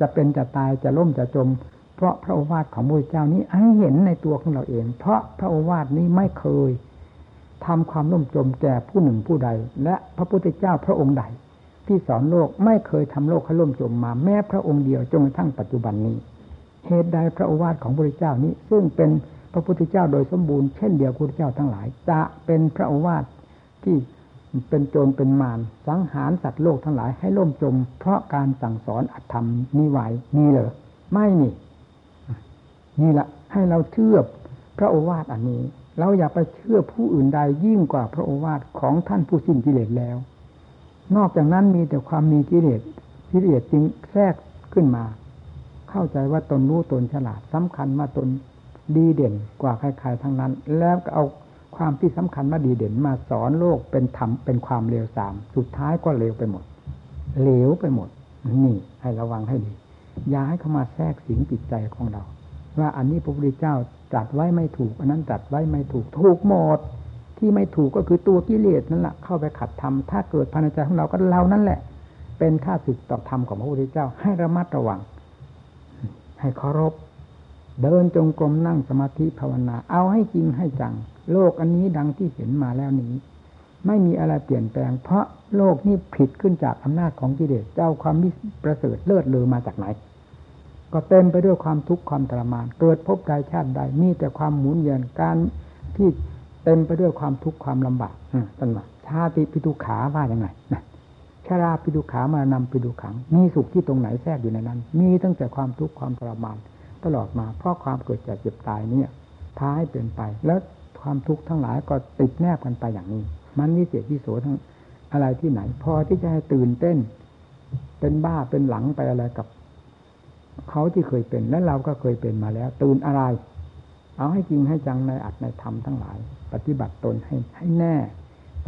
จะเป็นจะตายจะล่มจะจม เพราะพระโอวาทของพระเจ้านี้ให้เห็นในตัวของเราเอง เพราะพระโอวาทนี้ไม่เคย ทำความล่มจมแก่ผู้หนึ่งผู้ใด และพระพุทธเจ้าพระองค์ใด ที่สอนโลกไม่เคยทำโลกให้ล่มจมมาแม้พระองค์เดียวจนกระทั่งปัจจุบันนี้ เหตุใดพระโอวาทของพระพุทธเจ้านี้ ซึ่งเป็นพระพุทธเจ้าโดยสมบูรณ์เช่นเดียวกับพระพุทธเจ้าทั้งหลาย จะเป็นพระโอวาทที่เป็นโจรเป็นมารสังหารสัตว์โลกทั้งหลายให้ล่มจม เพราะการสั่งสอนอธรรมนิไหวนี่เลยไม่นี่นี่แหละให้เราเชื่อพระโอวาทอันนี้ เราอย่าไปเชื่อผู้อื่นใดยิ่งกว่าพระโอวาทของท่านผู้สิ้นกิเลสแล้ว นอกจากนั้นมีแต่ความมีกิเลสกิเลสจึงแทรกขึ้นมา เข้าใจว่าตนรู้ตนฉลาดสำคัญว่าตนดีเด่นกว่าใครๆทั้งนั้น แล้วก็เอาความที่สำคัญมาดีเด่นมาสอนโลกเป็นธรรมเป็นความเลวทราม สุดท้ายก็เลวไปหมดเหลวไปหมด นี่ให้ระวังให้ดี อย่าให้เข้ามาแทรกสิงจิตใจของเรา ว่าอันนี้พระพุทธเจ้าจัดไว้ไม่ถูก อันนั้นจัดไว้ไม่ถูกถูกหมดที่ไม่ถูกก็คือตัวกิเลสนั่นแหละเข้าไปขัดธรรมถ้าเกิดภายในใจของเราก็เรานั่นแหละ เป็นข้าศึกต่อธรรมของพระพุทธเจ้า ให้ระมัดระวัง ให้เคารพเดินจงกรมนั่งสมาธิภาวนา เอาให้จริงให้จัง โลกอันนี้ดังที่เห็นมาแล้วนี้ ไม่มีอะไรเปลี่ยนแปลง เพราะโลกนี้ผิดขึ้นจากอำนาจของกิเลสเจ้าความมิประเสริฐเลิศเลอมาจากไหน ก็เต็มไปด้วยความทุกข์ความทรมาน เกิดพบใดชาติใดมีแต่ความหมุนเวียนการที่เต็มไปด้วยความทุกข์ความลำบากตันว่าชาติปิทุขาว่าอย่างไงนะชาราปิทุขามานำปิทุขัง มีสุขที่ตรงไหนแทรกอยู่ในนั้น มีตั้งแต่ความทุกข์ความทรมาน ตลอดมาเพราะความเกิดแก่เจ็บตายเนี่ยท้ายเป็นไป แล้วความทุกข์ทั้งหลายก็ติดแนบกันไปอย่างนี้ มันวิเศษวิโสทั้งอะไรที่ไหน พอที่จะให้ตื่นเต้น เป็นบ้าเป็นหลังไปอะไรกับ เขาที่เคยเป็นและเราก็เคยเป็นมาแล้ว ตื่นอะไร เอาให้จริงให้จังในอัดในธรรมทั้งหลาย ปฏิบัติตนให้ให้แน่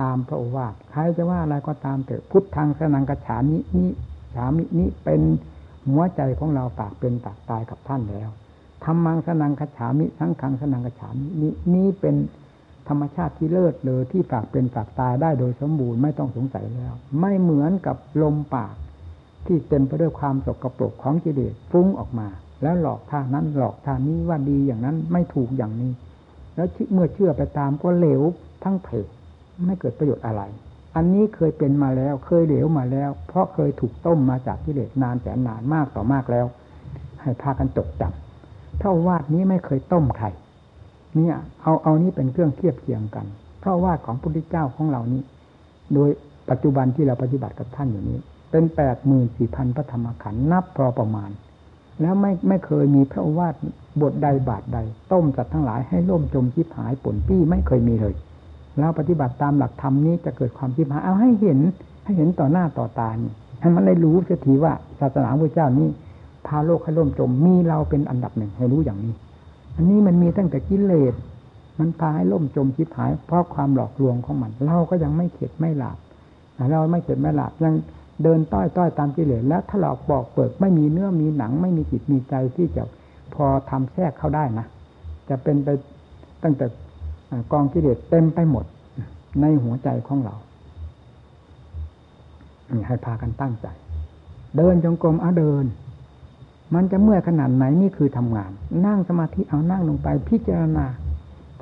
ตามพระโอวาทใครจะว่าอะไรก็ตามเถอะพุทธังสนังกระฉามินี้ฉามินี้เป็นหัวใจของเราปากเป็นปากตายกับท่านแล้วทำมังสนังขฉามิทั้งขังสนังขฉามินี้นี้เป็นธรรมชาติที่เลิศเลยที่ปากเป็นปากตายได้โดยสมบูรณ์ไม่ต้องสงสัยแล้ว ไม่เหมือนกับลมปาก ที่เต็มไปด้วยความสกรปรกของกิเลสฟุ้งออกมา แล้วหลอกท่านั้นหลอกท่านี้ว่าดีอย่างนั้นไม่ถูกอย่างนี้ แล้วเมื่อเชื่อไปตามก็เหลวทั้งเพจไม่เกิดประโยชน์อะไร อันนี้เคยเป็นมาแล้วเคยเหลวมาแล้ว เพราะเคยถูกต้มมาจากกิเลสนานแสนนานมากต่อมากแล้ว ให้พากันจดจำเท่าวาดนี้ไม่เคยต้มใครเนี่ยเอาเอานี้เป็นเครื่องเทียบเคียงกัน เพราะวาดของพระพุทธเจ้าของเรานี้ โดยปัจจุบันที่เราปฏิบัติกับท่านอยู่นี้ เป็นแปดหมื่นสี่พันพระธรรมขันธ์นับพอประมาณ แล้วไม่ไม่เคยมีพระวาดบทใดบาทใด ต้มจัดทั้งหลายให้ล่มจมชิบหายผลปี้ไม่เคยมีเลย แล้วปฏิบัติตามหลักธรรมนี้จะเกิดความชิบหายเอาให้เห็น ให้เห็นต่อหน้าต่อตานี่ให้มันได้รู้เสียทีว่าศาสนาพระเจ้านี้พาโลกให้ล่มจมมีเราเป็นอันดับหนึ่งให้รู้อย่างนี้ อันนี้มันมีตั้งแต่กิเลสมันพาให้ล่มจมชิบหาย เพราะความหลอกลวงของมัน เราก็ยังไม่เข็ดไม่หลับเราไม่เข็ดไม่หลับยัง เดินต้อยต้อยตามกิเลสแล้วถ้าหลอกบอกเปิดไม่มีเนื้อมีหนัง ไม่มีจิตมีใจที่จะพอทำแทรกเข้าได้นะจะเป็นไปตั้งแต่กองกิเลสเต็มไปหมดในหัวใจของเราให้พากันตั้งใจ เดินจงกรมเอาเดิน มันจะเมื่อยขนาดไหนนี่คือทำงาน นั่งสมาธิเอานั่งลงไป พิจารณา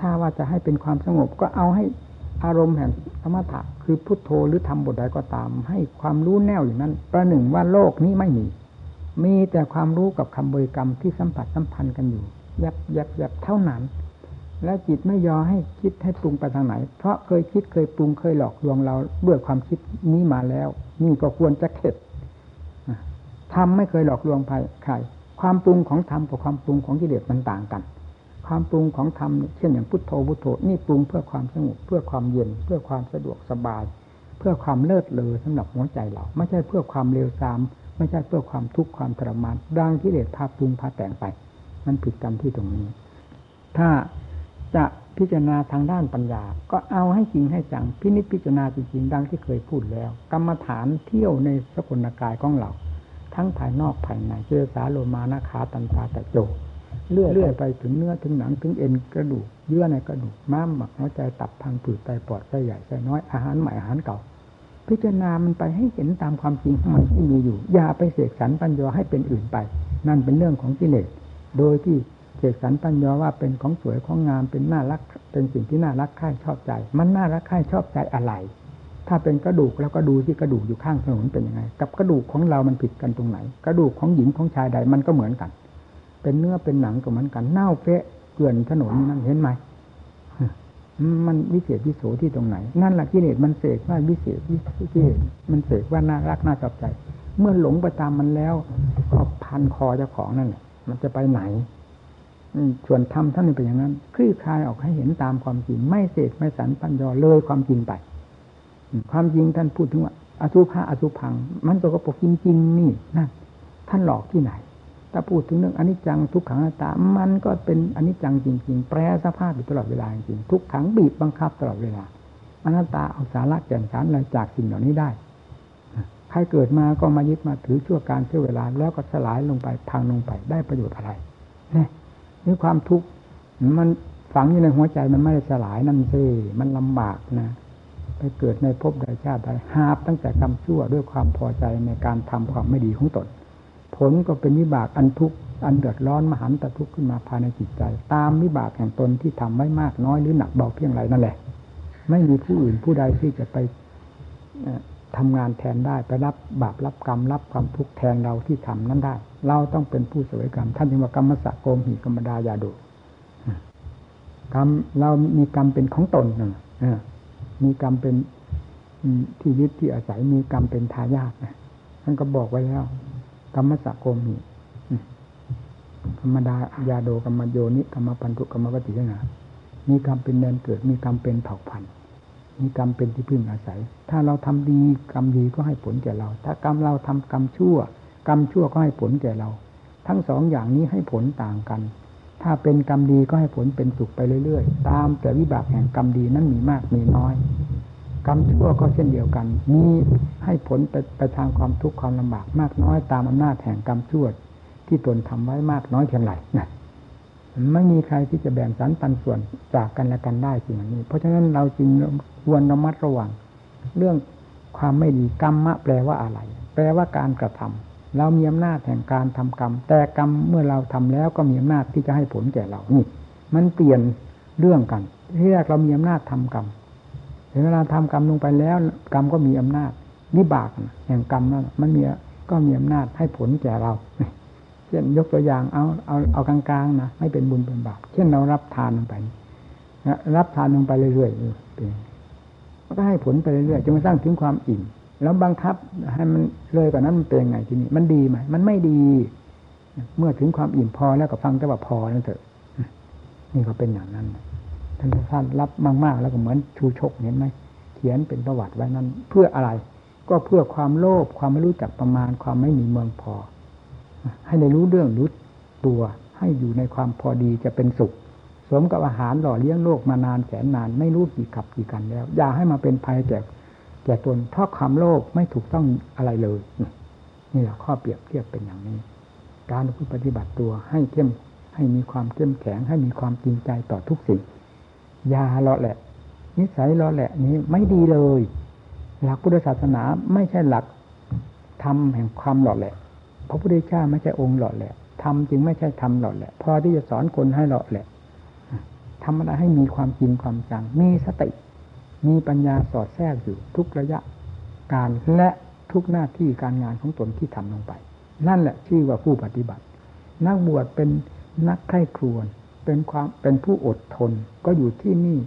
ถ้าว่าจะให้เป็นความสงบก็เอาให้ อารมณ์แห่งสมถะคือพุทโธหรือทำบทใดก็ตาม ให้ความรู้แน่วอยู่นั้น ประหนึ่งว่าโลกนี้ไม่มี มีแต่ความรู้กับคำบริกรรมที่สัมผัสสัมพันธ์กันอยู่ ยับยับยับเท่านั้น แล้วจิตไม่ยอให้คิดให้ปรุงไปทางไหน เพราะเคยคิดเคยปรุงเคยหลอกลวงเราด้วยความคิดนี้มาแล้ว นี่ก็ควรจะเข็ดทำไม่เคยหลอกลวงใครความปรุงของธรรมกับความปรุงของกิเลสมันต่างกัน ความปรุงของธรรมเช่นอย่างพุทโธพุทโธนี่ปรุงเพื่อความสงบเพื่อความเย็น เพื่อความสะดวกสบาย เพื่อความเลิศเลอสำหรับหัวใจเรา ไม่ใช่เพื่อความเลวทราม ไม่ใช่เพื่อความทุกข์ความทรมานดังที่เดชพาปรุงพาแต่งไป มันผิดกันที่ตรงนี้ ถ้าจะพิจารณาทางด้านปัญญา ก็เอาให้จริงให้จังพินิจพิจารณาจริงๆดังที่เคยพูดแล้ว กรรมฐานเที่ยวในสกุลกายของเรา ทั้งภายนอกภายในเจสาโลมานาคาตันตาตะโจ เลื่อยไปถึงเนื้อถึงหนังถึงเอ็นกระดูกเยื่อในกระดูกม้ามหมักหัวใจตับพังผืดไตปอดไส้ใหญ่ไส้น้อยอาหารใหม่อาหารเก่า พิจารณามันไปให้เห็นตามความจริงของมันที่มีอยู่ อย่าไปเสกสรรปัญญาให้เป็นอื่นไป นั่นเป็นเรื่องของกิเลสโดยที่เสกสรรปัญญาว่าเป็นของสวยของงามเป็นน่ารัก เป็นสิ่งที่น่ารักใคร่ชอบใจ มันน่ารักใคร่ชอบใจอะไร ถ้าเป็นกระดูกแล้วก็ดูที่กระดูกอยู่ข้างถนนเป็นยังไง กับกระดูกของเรามันผิดกันตรงไหน กระดูกของหญิงของชายใดมันก็เหมือนกัน เป็นเนื้อเป็นหนังก็เหมือนกันเน่าเฟะเกลื่อนถนนนั่นเห็นไหมมันวิเศษวิโสที่ตรงไหน นั่นแหละกิเลสมันเสกว่าวิเศษวิเศษมันเสกว่าน่ารักน่าชอบใจ เมื่อหลงไปตามมันแล้วก็พันคอเจ้าของนั่นแหละมันจะไปไหนส่วนธรรมท่านเป็นอย่างนั้นคลี่คลายออกให้เห็นตามความจริง ไม่เสกไม่สันปัญญาเลยความจริงไป ความจริงท่านพูดถึงว่าอสุภะอสุพัง มันตัวกระปกจริงๆนี่นั่นท่านหลอกที่ไหน ถ้าพูดถึงเรื่องอนิจจังทุกขังอนัตตา มันก็เป็นอนิจจังจริง ๆ แปรสภาพอยู่ตลอดเวลาจริงทุกขังบีบบังคับตลอดเวลาอนัตตาเอาสาระแก่นสารอะไรจากสิ่งเหล่านี้ได้ใครเกิดมาก็มายึดมาถือชั่วการชื่อเวลา แล้วก็สลายลงไปพังลงไปได้ประโยชน์อะไรนี่นี่ความทุกข์มันฝังอยู่ในหัวใจมันไม่ได้สลายนั่นสิมันลำบากนะไปเกิดในภพใดชาติใดหาบตั้งแต่กรรมชั่วด้วยความพอใจในการทำความไม่ดีของตน ผลก็เป็นวิบากอันทุกข์อันเดือดร้อนมหันตทุกข์ขึ้นมาภายในจิตใจ ตามวิบากแห่งตนที่ทำไว้มากน้อยหรือหนักเบาเพียงไรนั่นแหละ ไม่มีผู้อื่นผู้ใดที่จะไปทำงานแทนได้ไปรับบาปรับกรรมรับความทุกข์แทนเราที่ทำนั้นได้ เราต้องเป็นผู้เสวยกรรมท่านจึงว่ากรรมสะโกมหิกรรมดายาโดกรรมเรามีกรรมเป็นของตนนะมีกรรมเป็นที่ยึดที่อาศัยมีกรรมเป็นทายาทนะท่านก็บอกไว้แล้ว กรรมสะโกมีธรรมดายาโดกรรมโยนิกรรมปันตุกรรมปฏิยนามีกรรมเป็นแดนเกิด มีกรรมเป็นเผ่าพันธุ์ มีกรรมเป็นที่พึ่งอาศัย ถ้าเราทำดีกรรมดีก็ให้ผลแก่เรา ถ้ากรรมเราทำกรรมชั่ว กรรมชั่วก็ให้ผลแก่เรา ทั้งสองอย่างนี้ให้ผลต่างกัน ถ้าเป็นกรรมดีก็ให้ผลเป็นสุขไปเรื่อยๆ ตามแต่วิบากแห่งกรรมดีนั้นมีมากมีน้อย กรรมชั่วก็เช่นเดียวกัน มีให้ผลไปไปทางความทุกข์ความลำบากมากน้อยตามอำนาจแห่งกรรมชั่วที่ตนทำไว้มากน้อยเพียงไรนะไม่มีใครที่จะแบ่งสรรปันส่วนจากกันและกันได้สิ่งนี้ เพราะฉะนั้นเราจึงควรระมัดระวัง เรื่องความไม่ดีกรรมะแปลว่าอะไร แปลว่าการกระทำเรามีอำนาจแห่งการทำกรรม แต่กรรมเมื่อเราทำแล้วก็มีอำนาจที่จะให้ผลแก่เรานี่มันเปลี่ยนเรื่องกันที่แรกเรามีอำนาจทำกรรม เวลาทำกรรมลงไปแล้ว กรรมก็มีอำนาจนิบากแห่งกรรมนั้นมันมีก็มีอำนาจให้ผลแก่เราเช่นยกตัวอย่างเอาเอาเอากลางๆนะไม่เป็นบุญเป็นบาปเช่นเรารับทานลงไปรับทานลงไปเรื่อยๆเป็นก็ให้ผลไปเรื่อยๆจนกระทั่งถึงความอิ่มแล้วบังคับให้มันเลยกว่านั้นมันเป็นไงทีนี้มันดีไหมมันไม่ดี เมื่อถึงความอิ่มพอแล้วก็ฟังแต่ว่าพอนั่นเถอะนี่ก็เป็นอย่างนั้น ท่านท่านรับมากๆ แล้วก็เหมือนชูชกเห็นไหมเขียนเป็นประวัติไว้นั้น เพื่ออะไร ก็เพื่อความโลภความไม่รู้จักประมาณ ความไม่มีเมืองพอ ให้ในรู้เรื่องรู้ตัว ให้อยู่ในความพอดีจะเป็นสุข สมกับอาหารหล่อเลี้ยงโลกมานานแสนนาน ไม่รู้กี่ขับกี่กันแล้ว อย่าให้มาเป็นภัยแก่แก่ตนเพราะความโลภไม่ถูกต้องอะไรเลยนี่แหละข้อเปรียบเทียบเป็นอย่างนี้ การปฏิบัติตัวให้เข้มให้มีความเข้มแข็งให้มีความจริงใจต่อทุกสิ่ง ยาเลาะแหละ นิสัยเลาะแหละ นี้ไม่ดีเลย หลักพุทธศาสนาไม่ใช่หลักธรรมแห่งความหล่อแหละพระพุทธเจ้าไม่ใช่องค์หล่อแหละธรรมจึงไม่ใช่ธรรมหล่อแหละพอที่จะสอนคนให้หล่อแหละทำอะไรให้มีความจริงความจังมีสติ มีปัญญาสอดแทรกอยู่ทุกระยะการและทุกหน้าที่การงานของตนที่ทำลงไป นั่นแหละชื่อว่าผู้ปฏิบัติ นักบวชเป็นนักไข้ครวน เป็นความเป็นผู้อดทนก็อยู่ที่นี่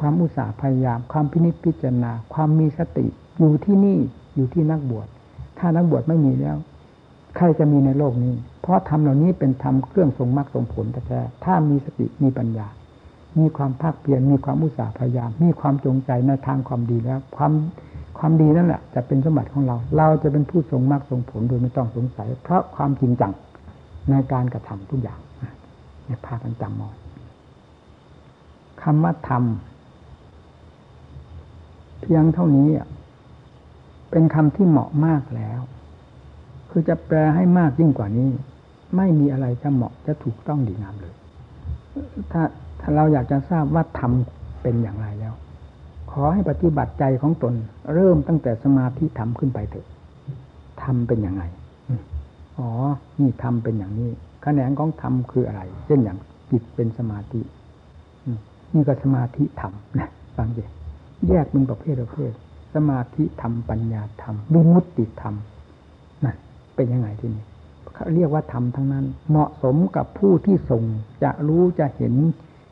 ความอุตสาห์พยายาม ความพินิจพิจารณา ความมีสติ อยู่ที่นี่อยู่ที่นักบวช ถ้านักบวชไม่มีแล้ว ใครจะมีในโลกนี้ เพราะธรรมเหล่านี้เป็นธรรมเครื่องทรงมรรคทรงผลแท้ถ้ามีสติมีปัญญา มีความภาคเพียรมีความอุตสาห์พยายาม มีความจงใจในทางความดีแล้ว ความความดีนั่นแหละจะเป็นสมบัติของเรา เราจะเป็นผู้ทรงมากทรงผลโดยไม่ต้องสงสัย เพราะความจริงจังในการกระทำทุกอย่าง ในภากันจำมองคำว่าทำเพียงเท่านี้เป็นคำที่เหมาะมากแล้ว คือจะแปลให้มากยิ่งกว่านี้ ไม่มีอะไรจะเหมาะจะถูกต้องดีงามเลย ถ้าถ้าเราอยากจะทราบว่าทำเป็นอย่างไรแล้ว ขอให้ปฏิบัติใจของตน เริ่มตั้งแต่สมาธิทำขึ้นไปเถอะทำเป็นอย่างไรอ๋อ นี่ทำเป็นอย่างนี้ แขนงของธรรมคืออะไร เช่นอย่างจิตเป็นสมาธินี่ก็สมาธิธรรมนะฟังดิแยกเป็นประเภทประเภท สมาธิธรรมปัญญาธรรมวิมุตติธรรมนั่นเป็นยังไงที่นี่เขาเรียกว่าธรรมทั้งนั้น เหมาะสมกับผู้ที่ส่งจะรู้จะเห็น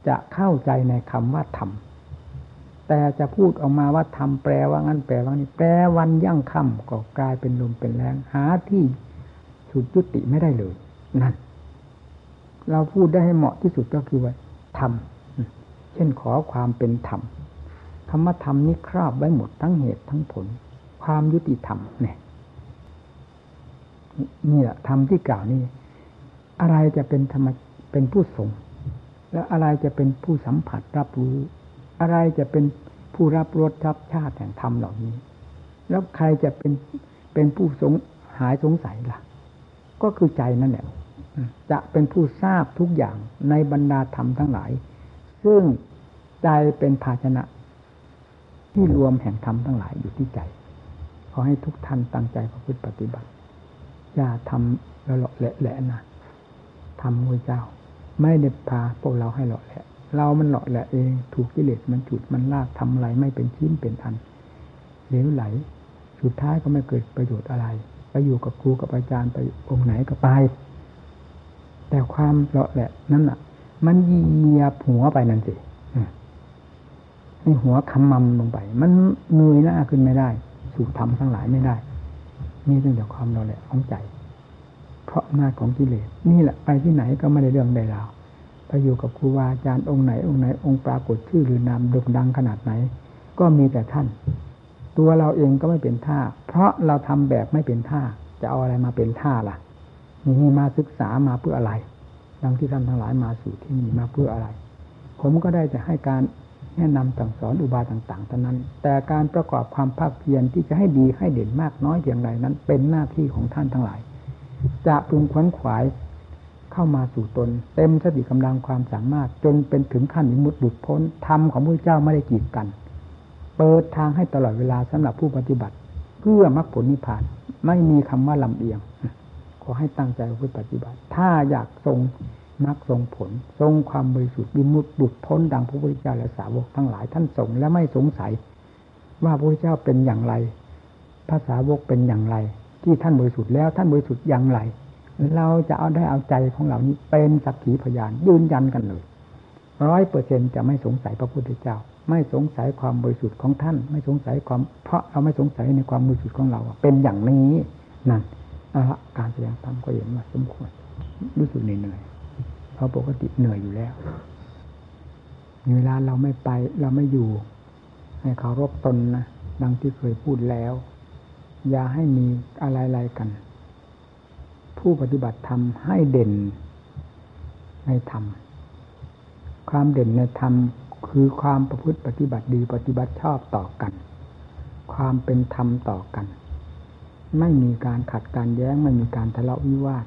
จะเข้าใจในคำว่าธรรมแต่จะพูดออกมาว่าธรรมแปลว่างั้นแปลว่านี้แปลวันยั่งค่ำก็กลายเป็นลมเป็นแรงหาที่สุดยุติไม่ได้เลยนั่น เราพูดได้ให้เหมาะที่สุดก็คือว่าธรรมเช่นขอความเป็นธรรมคำว่าธรรมนี้ครอบไว้หมดทั้งเหตุทั้งผล ความยุติธรรมเนี่ยนี่แหละธรรมที่กล่าวนี่อะไรจะเป็นธรรมเป็นผู้ส่งแล้วอะไรจะเป็นผู้สัมผัสรับรู้ อะไรจะเป็นผู้รับรสรับชาติแห่งธรรมเหล่านี้ แล้วใครจะเป็นเป็นผู้สงหายสงสัยล่ะ ก็คือใจนั่นแหละ จะเป็นผู้ทราบทุกอย่างในบรรดาธรรมทั้งหลาย ซึ่งใจเป็นภาชนะ ที่รวมแห่งธรรมทั้งหลายอยู่ที่ใจ ขอให้ทุกท่านตั้งใจประพฤติปฏิบัติ อย่าทำละละแหละนะทำมือเจ้า ไม่ได้พาพวกเราให้หล่อแหละเรามันหล่อแหละเองถูกกิเลสมันจุดมันลากทำอะไรไม่เป็นชิ้นเป็นอันเหลวไหล สุดท้ายก็ไม่เกิดประโยชน์อะไรไปอยู่กับครูกับอาจารย์ไปองค์ไหนก็ไป แต่ความเลาะแหละนั่นอะมันเหยียบหัวไปนั่นสิให้หัวคำมั่มลงไป มันเงยหน้าขึ้นไม่ได้ สู่ธรรมทั้งหลายไม่ได้ นี่เรื่องจากความเราแหละของใจ เพราะอำนาจของกิเลส นี่แหละไปที่ไหนก็ไม่ได้เรื่องใดราวไปอยู่กับครูบาอาจารย์องค์ไหน องค์ไหนองค์ปรากฏชื่อหรือนามด่งดังขนาดไหน ก็มีแต่ท่าน ตัวเราเองก็ไม่เป็นท่า เพราะเราทำแบบไม่เป็นท่า จะเอาอะไรมาเป็นท่าล่ะ นี่มาศึกษามาเพื่ออะไร ดังที่ท่านทั้งหลายมาสู่ที่นี่มาเพื่ออะไร ผมก็ได้จะให้การแนะนำสั่งสอนอุบายต่างๆเท่านั้น แต่การประกอบความภาคเพียรที่จะให้ดีให้เด่นมากน้อยอย่างไรนั้น เป็นหน้าที่ของท่านทั้งหลาย จะปรุงขวนขวายเข้ามาสู่ตน เต็มสติกำลังความสามารถ จนเป็นถึงขั้นมิมุติหลุดพ้นธรรมของพระเจ้าไม่ได้กีดกัน เปิดทางให้ตลอดเวลาสำหรับผู้ปฏิบัติ เพื่อมรรคผลนิพพานไม่มีคำว่าลำเอียง ขอให้ตั้งใจเพุปฏิบัติ ถ้าอยากทรงมรรคทรงผล ทรงความบริสุทธิ์บิมุตบุตรพ้นดังพระพุทธเจ้าและสาวกทั้งหลายท่านทรงและไม่สงสัย ว่าพระพุทธเจ้าเป็นอย่างไรภาษาวกเป็นอย่างไร ที่ท่านบริสุทธิ์แล้วท่านบริสุทธิ์อย่างไร เราจะเอาได้เอาใจของเหล่านี้เป็นสักขีพยานยืนยันกันเลยร้อยเปอร์เซ็นจะไม่สงสัยพระพุทธเจ้า ไม่สงสัยความบริสุทธิ์ของท่าน ไม่สงสัยความเพราะเราไม่สงสัยในความบริสุทธิ์ของเราเป็นอย่างนี้นั่น การแสดงธรรมก็เห็นว่าสมควรรู้สึกเหนื่อยเพราะปกติเหนื่อยอยู่แล้วเวลาเราไม่ไปเราไม่อยู่ ให้เคารพตนนะดังที่เคยพูดแล้ว อย่าให้มีอะไรๆกัน ผู้ปฏิบัติธรรมให้เด่นในธรรม ความเด่นในธรรมคือความประพฤติปฏิบัติดีปฏิบัติชอบต่อกัน ความเป็นธรรมต่อกัน ไม่มีการขัดการแย้งไม่มีการทะเลาะวิวาท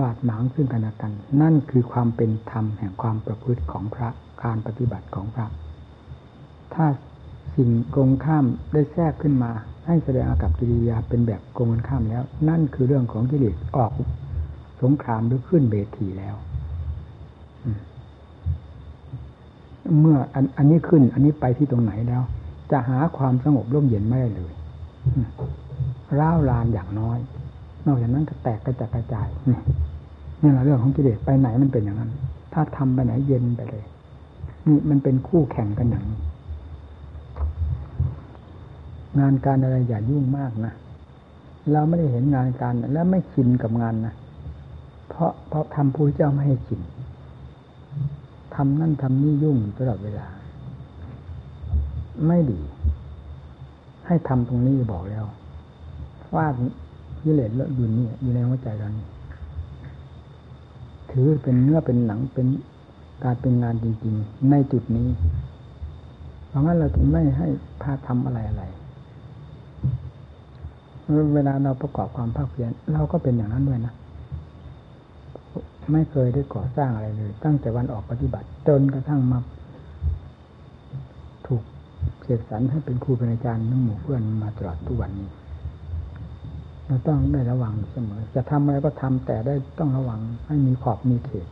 บาดหมางซึ่งกันและกัน นั่นคือความเป็นธรรมแห่งความประพฤติของพระการปฏิบัติของพระ ถ้าสิ่งตรงข้ามได้แทรกขึ้นมา ให้แสดงอากับกิริยาเป็นแบบตรงกันข้ามแล้ว นั่นคือเรื่องของกิเลสออกสงครามหรือขึ้นเบทีแล้วเมื่ออันอันนี้ขึ้น อันนี้ไปที่ตรงไหนแล้ว จะหาความสงบร่มเย็นไม่ได้เลย ร้าวรานอย่างน้อย นอกจากนั้นก็แตกกระจายกระจายนี่นี่แหละเรื่องของกิเลสไปไหนมันเป็นอย่างนั้น ถ้าทำไปไหนเย็นไปเลย นี่มันเป็นคู่แข่งกันอย่างนี้งานการอะไรอย่ายุ่งมากนะเราไม่ได้เห็นงานการแล้วไม่ชินกับงานนะเพราะเพราะทำผู้เจ้าไม่ให้ชินทำนั่นทำนี่ยุ่งตลอดเวลา ไม่ดี ให้ทำตรงนี้บอกแล้ว วาดยิเลศละอยู่นี่อยู่ในหัวใจเรานี่ถือเป็นเนื้อเป็นหนังเป็นการเป็นงานจริง ๆ ในจุดนี้ เพราะงั้นเราจึงไม่ให้พาทำอะไรอะไรเวลาเราประกอบความภาคเพียรเราก็เป็นอย่างนั้นด้วยนะไม่เคยได้ก่อสร้างอะไรเลย ตั้งแต่วันออกปฏิบัติ จนกระทั่งมาถูกเสกสรรให้เป็นครูเป็นอาจารย์นั่งหมู่เพื่อนมาตลอดทุกวันนี้ เราต้องได้ระวังเสมอ จะทำอะไรก็ทำแต่ได้ต้องระวังให้มีขอบมีเขต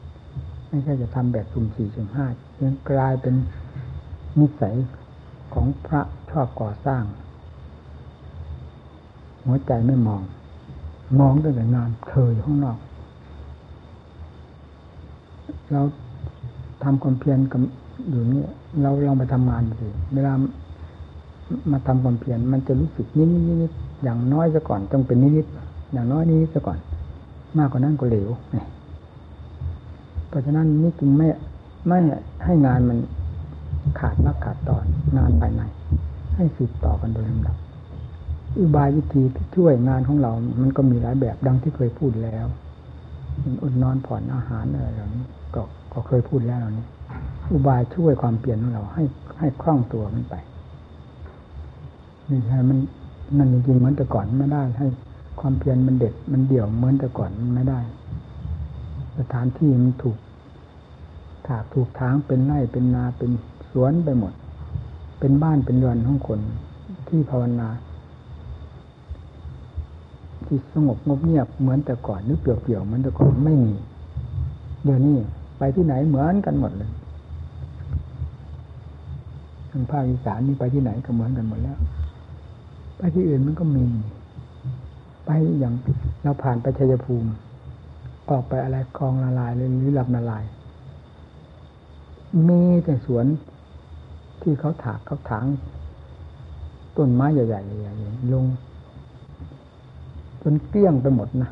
ไม่ใช่จะทำแบบสุ่มสี่สุ่มห้ายังกลายเป็นนิสัยของพระชอบก่อสร้าง หัวใจไม่มอง มองตั้งแต่งานเคยข้างนอก เราทำความเพียรกับอยู่นี่เราลองไปทำงานสิเวลามาทำความเพียรมันจะรู้สึกนิดนิดนิด อย่างน้อยซะก่อนต้องเป็นนิดนิดอย่างน้อยนิดซะก่อน มากกว่านั้นก็เหลวเพราะฉะนั้นนี่จึงไม่ไม่ให้งานมันขาดนักขาดตอนงานภายใน ให้สืบต่อกันโดยลำดับอุบายวิธีที่ช่วยงานของเรา มันก็มีหลายแบบดังที่เคยพูดแล้วอดนอนผ่อนอาหารอะไรเหล่านี้ก็ก็เคยพูดแล้วนี่อุบายช่วยความเปลี่ยนของเราให้ให้คล่องตัวมันไปนี่ใช่มัน นั่นจริงๆเหมือนแต่ก่อนไม่ได้ ให้ความเพียรมันเด็ดมันเดี่ยวเหมือนแต่ก่อนมันไม่ได้ สถานที่มันถูกถากถูกทางเป็นไร่เป็นนาเป็นสวนไปหมด เป็นบ้านเป็นเรือนของคนที่ภาวนาที่สงบงบเงียบเหมือนแต่ก่อนนึกเปลี่ยวๆเหมือนแต่ก่อนไม่มีเดี๋ยวนี้ไปที่ไหนเหมือนกันหมดเลยทางภาคอีสานนี่ไปที่ไหนก็เหมือนกันหมดแล้ว ไปที่อื่นมันก็มี ไปอย่างเราผ่านไปชัยภูมิ ออกไปอะไรคลองละลายหรือลำละลายมีแต่สวนที่เขาถากเขาถางต้นไม้ใหญ่ๆลงจนเกลี้ยงไปหมดนะ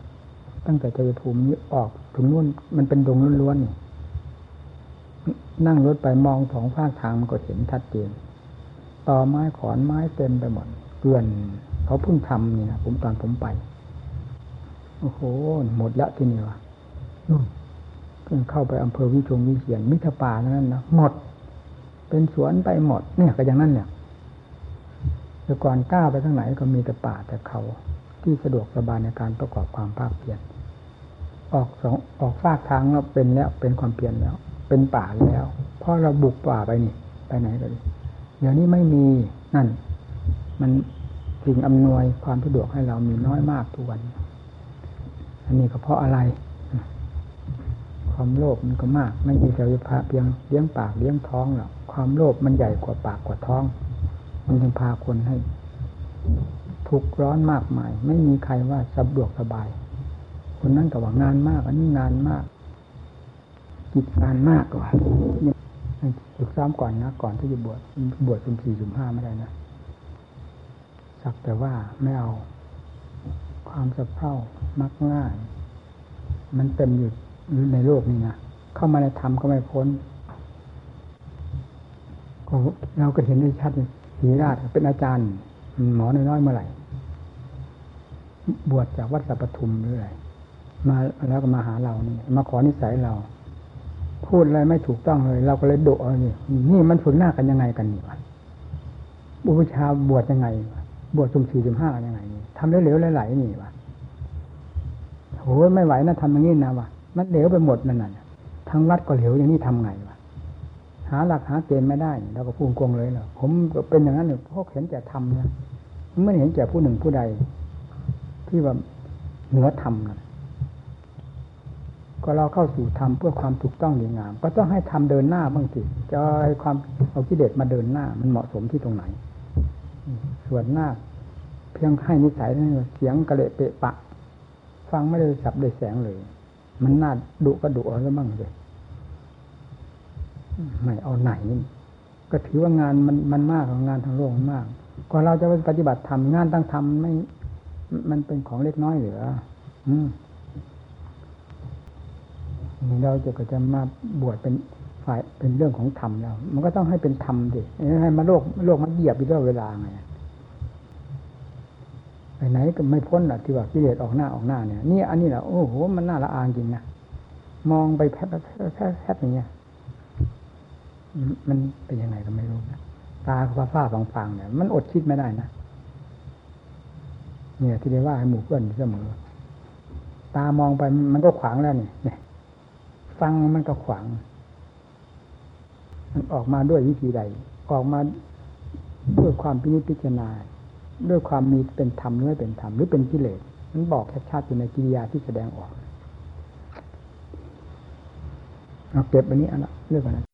ตั้งแต่ชัยภูมินี้ออกถึงนู่นมันเป็นดงล้วนๆนี่นั่งรถไปมองสองภาคทางมันก็เห็นชัดเจนต่อไม้ขอนไม้เต็มไปหมด เกลื่อนเขาเพิ่งทำนี่นะผมตอนผมไป โอ้โห หมดละที่นี่วะนู่นเข้าไปอำเภอวิชงวิเชียนมิถป่านั้นนะหมด เป็นสวนไปหมด เนี่ยก็อย่างนั้นเนี่ยแต่ก่อนก้าวไปทางไหนก็มีแต่ป่าแต่เขาที่สะดวกสบายในการประกอบความภาคเพียรออกสองออกฟากทางแล้วเป็นแล้วเป็นความเพียรแล้ว เป็นป่าแล้วเพราะเราบุกป่าไปนี่ ไปไหนก็ดีเดี๋ยวนี้ไม่มีนั่น มันสิ่งอำนวยความสะดวกให้เรามีน้อยมากทุกวัน อันนี้ก็เพราะอะไร ความโลภมันก็มาก ไม่ใช่แต่พาเพียงเลี้ยงปากเลี้ยงท้องหรอกความโลภมันใหญ่กว่าปากกว่าท้อง มันจึงพาคนให้ ทุกข์ร้อนมากมาย ไม่มีใครว่าสะดวกสบาย คนนั้นก็ว่างานมาก อันนี้งานมากกิจงานมากกว่าฝึกซ้อมก่อนนะ ก่อนที่จะบวชบวชสุ่มสี่สุ่มห้าไม่ได้นะ สักแต่ว่าไม่เอา ความสะเพร่ามักง่าย มันเต็มอยู่ในโลกนี้นะเข้ามาในธรรมก็ไม่พ้นก็เราก็เห็นได้ชัดศีราชเป็นอาจารย์ หมอน้อยๆเมื่อไหร่ บวชจากวัดสัปทุมหรืออะไรมาแล้วก็มาหาเรานี่ มาขอนิสัยเรา พูดอะไรไม่ถูกต้องเลย เราก็เลยโดดเอานี่นี่มันฝึกหน้ากันยังไงกันนี่วะบุพชาบวชยังไง บวชสุ่มสี่สุ่มห้ายังไงนี่ทำเหลวๆไหลๆนี่วะโหไม่ไหวนะทำอย่างนี้นะวะมันเหลวไปหมดนั่นน่ะทางวัดก็เหลวอย่างนี้ทำไงวะหาหลักหาเกณฑ์ไม่ได้เราก็พูดโกงเลยเหรอผมก็เป็นอย่างนั้นเนี่ยพราะเห็นแก่ทำเนี่ยไม่เห็นแก่ผู้หนึ่งผู้ใด ที่ว่าเหนือธรรมนะก็เราเข้าสู่ธรรมเพื่อความถูกต้องดีงาม ก็ต้องให้ทำเดินหน้าบ้างสิจะให้ความเอากิเลสมาเดินหน้า มันเหมาะสมที่ตรงไหน ส่วนหน้า เพียงให้นิสัยนั่นเสียงกระเละเปะปะ ฟังไม่ได้สับได้แสงเลย มันน่าดุก็ดุเอาซะบ้างเลยไม่เอาไหน ก็ถือว่างานมันมันมากของงานทางโลกมันมากก่อนเราจะไปปฏิบัติธรรมงานตั้งธรรมไม่ มันเป็นของเล็กน้อยเหรืออืมเราจะก็จะมาบวชเป็น ฝ่ายเป็นเรื่องของธรรมแล้ว มันก็ต้องให้เป็นธรรมดิให้มาโลกโลกมันเหยียบอยู่ตลอดเวลาไงไปไหนก็ไม่พ้นอะที่ว่ากิเลสออกหน้าออกหน้าเนี่ยนี่อันนี้แหละโอ้โหมันน่าละอางจริงนะมองไปแพบแพบแพบอย่างเงี้ยมันเป็นยังไงก็ไม่รู้นะตาฟ้าฟ้าฟางฟางเนี่ยมันอดคิดไม่ได้นะเนี่ย ที่ได้ว่าให้หมู่เพื่อนเสมอ ตามองไปมันก็ขวางแล้วนี่เนี่ยฟังมันก็ขวาง มันออกมาด้วยวิธีใด ออกมาด้วยความพิจิตพิจารณา ด้วยความมีเป็นธรรมหรือไม่เป็นธรรมหรือเป็นกิเลสมันบอกชัดๆอยู่ในกิริยาที่แสดงออกเอาเก็บอันนี้อันละเรื่องอันนั้น